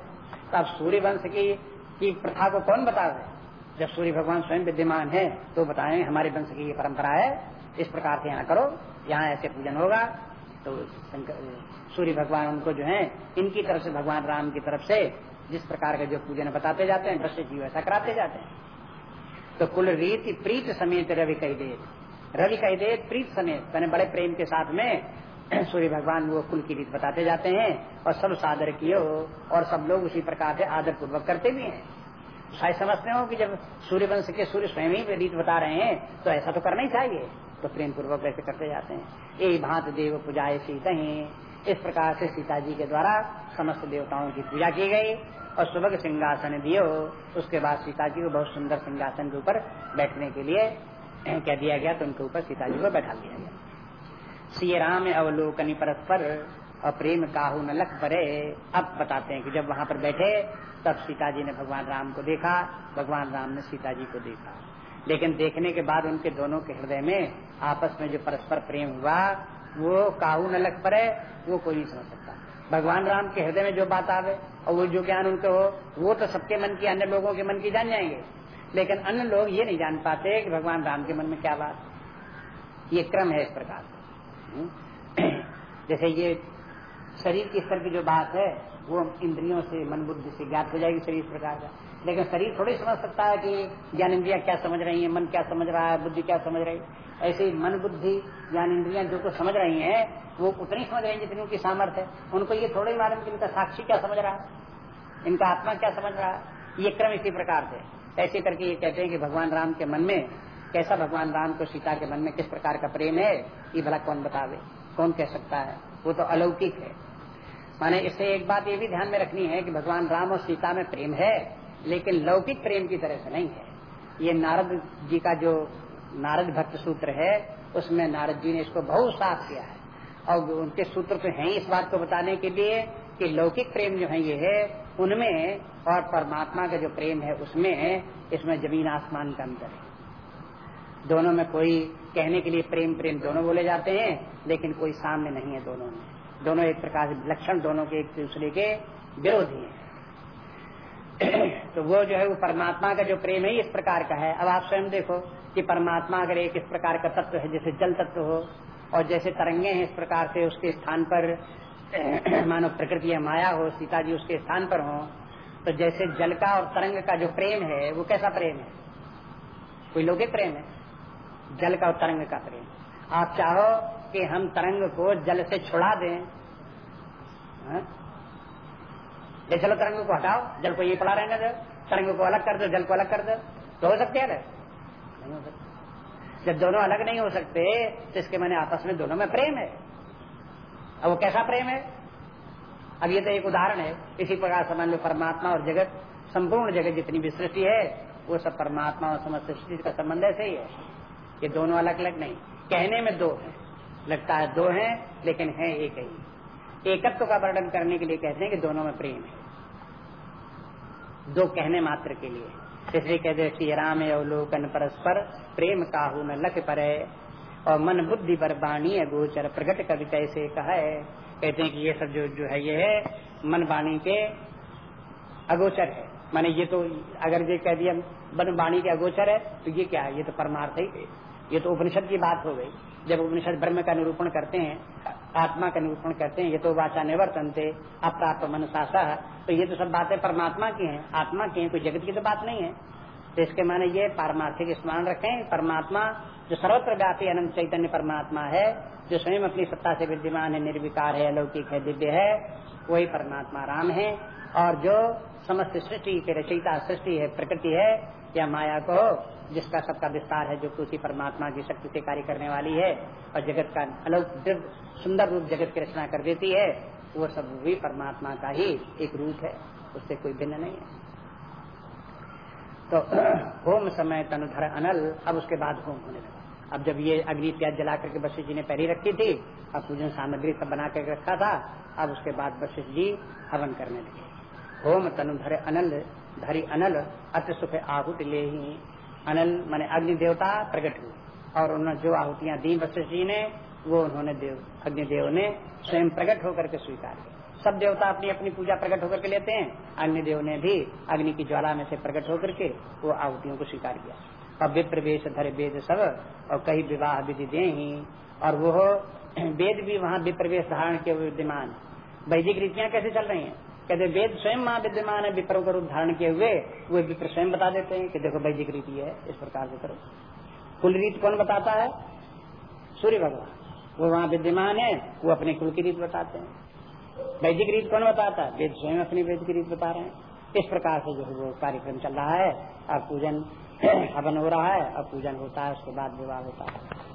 तो अब सूर्य वंश की, की प्रथा को कौन बता रहे जब सूर्य भगवान स्वयं विद्यमान है तो बताएँ हमारे वंश की ये परंपरा है इस प्रकार से यहाँ करो, यहाँ ऐसे पूजन होगा। तो सूर्य भगवान उनको जो है, इनकी तरफ़ से भगवान राम की तरफ़ से जिस प्रकार के जो पूजन बताते जाते हैं, दृश्य जीव ऐसा कराते जाते हैं। तो कुल रीति प्रीत समेत रवि कही दे रवि कही दे प्रीत समेत। मैंने बड़े प्रेम के साथ में सूर्य भगवान वो कुल की रीत बताते जाते हैं और सब सादर किए और सब लोग उसी प्रकार से आदर पूर्वक करते भी हैं। शायद समझते हो कि जब सूर्य वंश के सूर्य स्वयं ही रीत बता रहे हैं तो ऐसा तो करना ही चाहिए। तो प्रेम पूर्वक वैसे करते जाते हैं। ए भांत देव पूजाए सीता इस प्रकार से सीता जी के द्वारा समस्त देवताओं की पूजा की गई और सुबह सिंहासन दियो। उसके बाद सीता जी को बहुत सुंदर सिंहासन के ऊपर बैठने के लिए कह दिया गया तो उनके ऊपर सीता जी को बैठा दिया गया। सी राम अवलोकनी परस्पर और प्रेम काहू न लख परे। अब बताते हैं कि जब वहाँ पर बैठे, तब सीता जी ने भगवान राम को देखा। भगवान राम ने सीता जी को देखा। लेकिन देखने के बाद उनके दोनों के हृदय में आपस में जो परस्पर प्रेम हुआ, वो काहू न लग पड़े, वो कोई नहीं समझ सकता। भगवान राम के हृदय में जो बात आवे और वो जो ज्ञान उनको हो, वो तो सबके मन की, अन्य लोगों के मन की जान जाएँगे। लेकिन अन्य लोग ये नहीं जान पाते कि भगवान राम के मन में क्या बात ये क्रम है इस प्रकार हम्म। जैसे ये शरीर के स्तर की जो बात है, वो इंद्रियों से, मन बुद्धि से ज्ञात हो जाएगी शरीर प्रकार का। लेकिन शरीर थोड़ी समझ सकता है कि ज्ञान इंद्रिया क्या समझ रही है, मन क्या समझ रहा है, बुद्धि क्या समझ रही है। ऐसे मन, बुद्धि ज्ञान इंद्रिया जो कुछ समझ रही है, वो उतनी समझ रही है जितनी उनकी सामर्थ्य है। उनको ये थोड़े मालूम कि इनका साक्षी क्या समझ रहा है, इनका आत्मा क्या समझ रहा है। ये क्रम इसी प्रकार से ऐसे करके ये कहते हैं कि भगवान राम के मन में, कैसा भगवान राम को सीता के मन में किस प्रकार का प्रेम है, ये भला कौन बतावे? कौन कह सकता है? वो तो अलौकिक है। माने इससे एक बात ये भी ध्यान में रखनी है कि भगवान राम और सीता में प्रेम है। लेकिन लौकिक प्रेम की तरह से नहीं है। ये नारद जी का जो नारद भक्त सूत्र है, उसमें नारद जी ने इसको बहुत साफ़ किया है। और उनके सूत्र तो हैं इस बात को बताने के लिए कि लौकिक प्रेम जो है ये है, उनमें और परमात्मा का जो प्रेम है, उसमें इसमें ज़मीन आसमान का अंतर है। दोनों में कोई कहने के लिए प्रेम प्रेम दोनों बोले जाते हैं, लेकिन कोई सामने नहीं है दोनों में। दोनों एक प्रकार से लक्षण दोनों के एक दूसरे के विरोधी हैं। तो वो जो है वो परमात्मा का जो प्रेम है इस प्रकार का है। अब आप स्वयं देखो कि परमात्मा अगर एक इस प्रकार का तत्व है, जैसे जल तत्व हो, और जैसे तरंगे हैं इस प्रकार से उसके स्थान पर, मानो प्रकृति माया हो, सीता जी उसके स्थान पर हो तो जैसे जल का और तरंग का जो प्रेम है, वो कैसा प्रेम है? कोई लौकिक प्रेम है? जल का और तरंग का प्रेम। आप चाहो कि हम तरंग को जल से छुड़ा दें, हा? चलो तरंग को हटाओ, जल को ये पड़ा रहने दो तरंग को अलग कर दो, जल को अलग कर दो। तो हो सकते हैं नहीं हो सकते। जब दोनों अलग नहीं हो सकते तो इसके मैंने आपस में दोनों में प्रेम है। अब वो कैसा प्रेम है? अब ये तो एक उदाहरण है। इसी प्रकार समझ लो परमात्मा और जगत, संपूर्ण जगत जितनी भी सृष्टि है, वो सब परमात्मा और समस्त सृष्टि का संबंध ऐसे ही है। ये दोनों अलग अलग नहीं। कहने में दो है। लगता है दो है, लेकिन है एक ही। एकत्व का वर्णन करने के लिए कहते हैं कि दोनों में प्रेम है। दो कहने मात्र के लिए। इसलिए कहते श्री राम अवलोकन परस्पर, प्रेम काहू न लख पर, और मन बुद्धि पर बाणी गोचर प्रकट कवि कैसे कहा? कहते हैं कि ये सब जो जो है, ये है, मन वाणी के अगोचर है। माने ये तो अगर ये कह दिया, मन वाणी के अगोचर है तो ये क्या है? ये तो परमार्थ ही है। ये तो उपनिषद की बात हो गई। जब उपनिषद ब्रह्म का निरूपण करते हैं, आत्मा का निरूपण करते हैं, ये तो वाचा निवर्तन थे अप्राप्त मन सासा तो ये तो सब बातें परमात्मा की हैं, आत्मा की हैं, कोई जगत की तो बात नहीं है। तो इसके माने ये पारमार्थिक स्मरण रखें, परमात्मा जो सर्वत्र व्यापी अनंत चैतन्य परमात्मा है, जो स्वयं अपनी सत्ता से विद्यमान है, निर्विकार है, अलौकिक है, दिव्य है, वही परमात्मा राम है। और जो समस्त सृष्टि के रचयिता सृष्टि है, प्रकृति है, या माया को जिसका सबका विस्तार है, जो उसी परमात्मा की शक्ति से कार्य करने वाली है और जगत का अलग सुंदर रूप जगत की रचना कर देती है, वो सब भी परमात्मा का ही एक रूप है, उससे कोई भिन्न नहीं है। तो होम समय तनुधर अनल, अब उसके बाद होम होने लगा। अब जब ये अग्नि प्याज जला करके वशिष्ठ जी ने पहले रखी थी, अब पूजन सामग्री सब बना करके रखा था, अब उसके बाद वशिष्ठ जी हवन करने लगे। होम तनु धरे अनल, धरी अनल, अति सुख आहुत ले ही। अनल, माने अग्नि देवता प्रकट हुए। और उन्होंने जो आहुतियाँ दी वशिष्ठ जी ने, वो उन्होंने देव अग्निदेव ने स्वयं प्रकट होकर के स्वीकार किया। सब देवता अपनी अपनी पूजा प्रकट होकर के लेते हैं। अग्निदेव ने भी अग्नि की ज्वाला में से प्रकट होकर के वो आहुतियों को स्वीकार किया। और विप्र वेश धरे वेद सब, और कई विवाह विधि दे ही। और वो वेद भी वहाँ विप्रवेश धारण के विद्यमान। वैदिक रीतियाँ कैसे चल रही हैं? कहते वेद स्वयं वहाँ विद्यमान है, विप्रों का रूप धारण किए हुए, वो विप्र स्वयं बता देते हैं कि देखो वैदिक रीति है, इस प्रकार से करो। कुल रीत कौन बताता है? सूर्य भगवान। वो वहाँ विद्यमान है, वो अपने कुल की रीत बताते हैं। वैदिक रीत कौन बताता है? वेद स्वयं अपनी वैदिक रीत बता रहे हैं। इस प्रकार से जो है वो कार्यक्रम चल रहा है, अब पूजन हवन हो रहा है, अब पूजन होता है, उसके बाद विवाह होता है।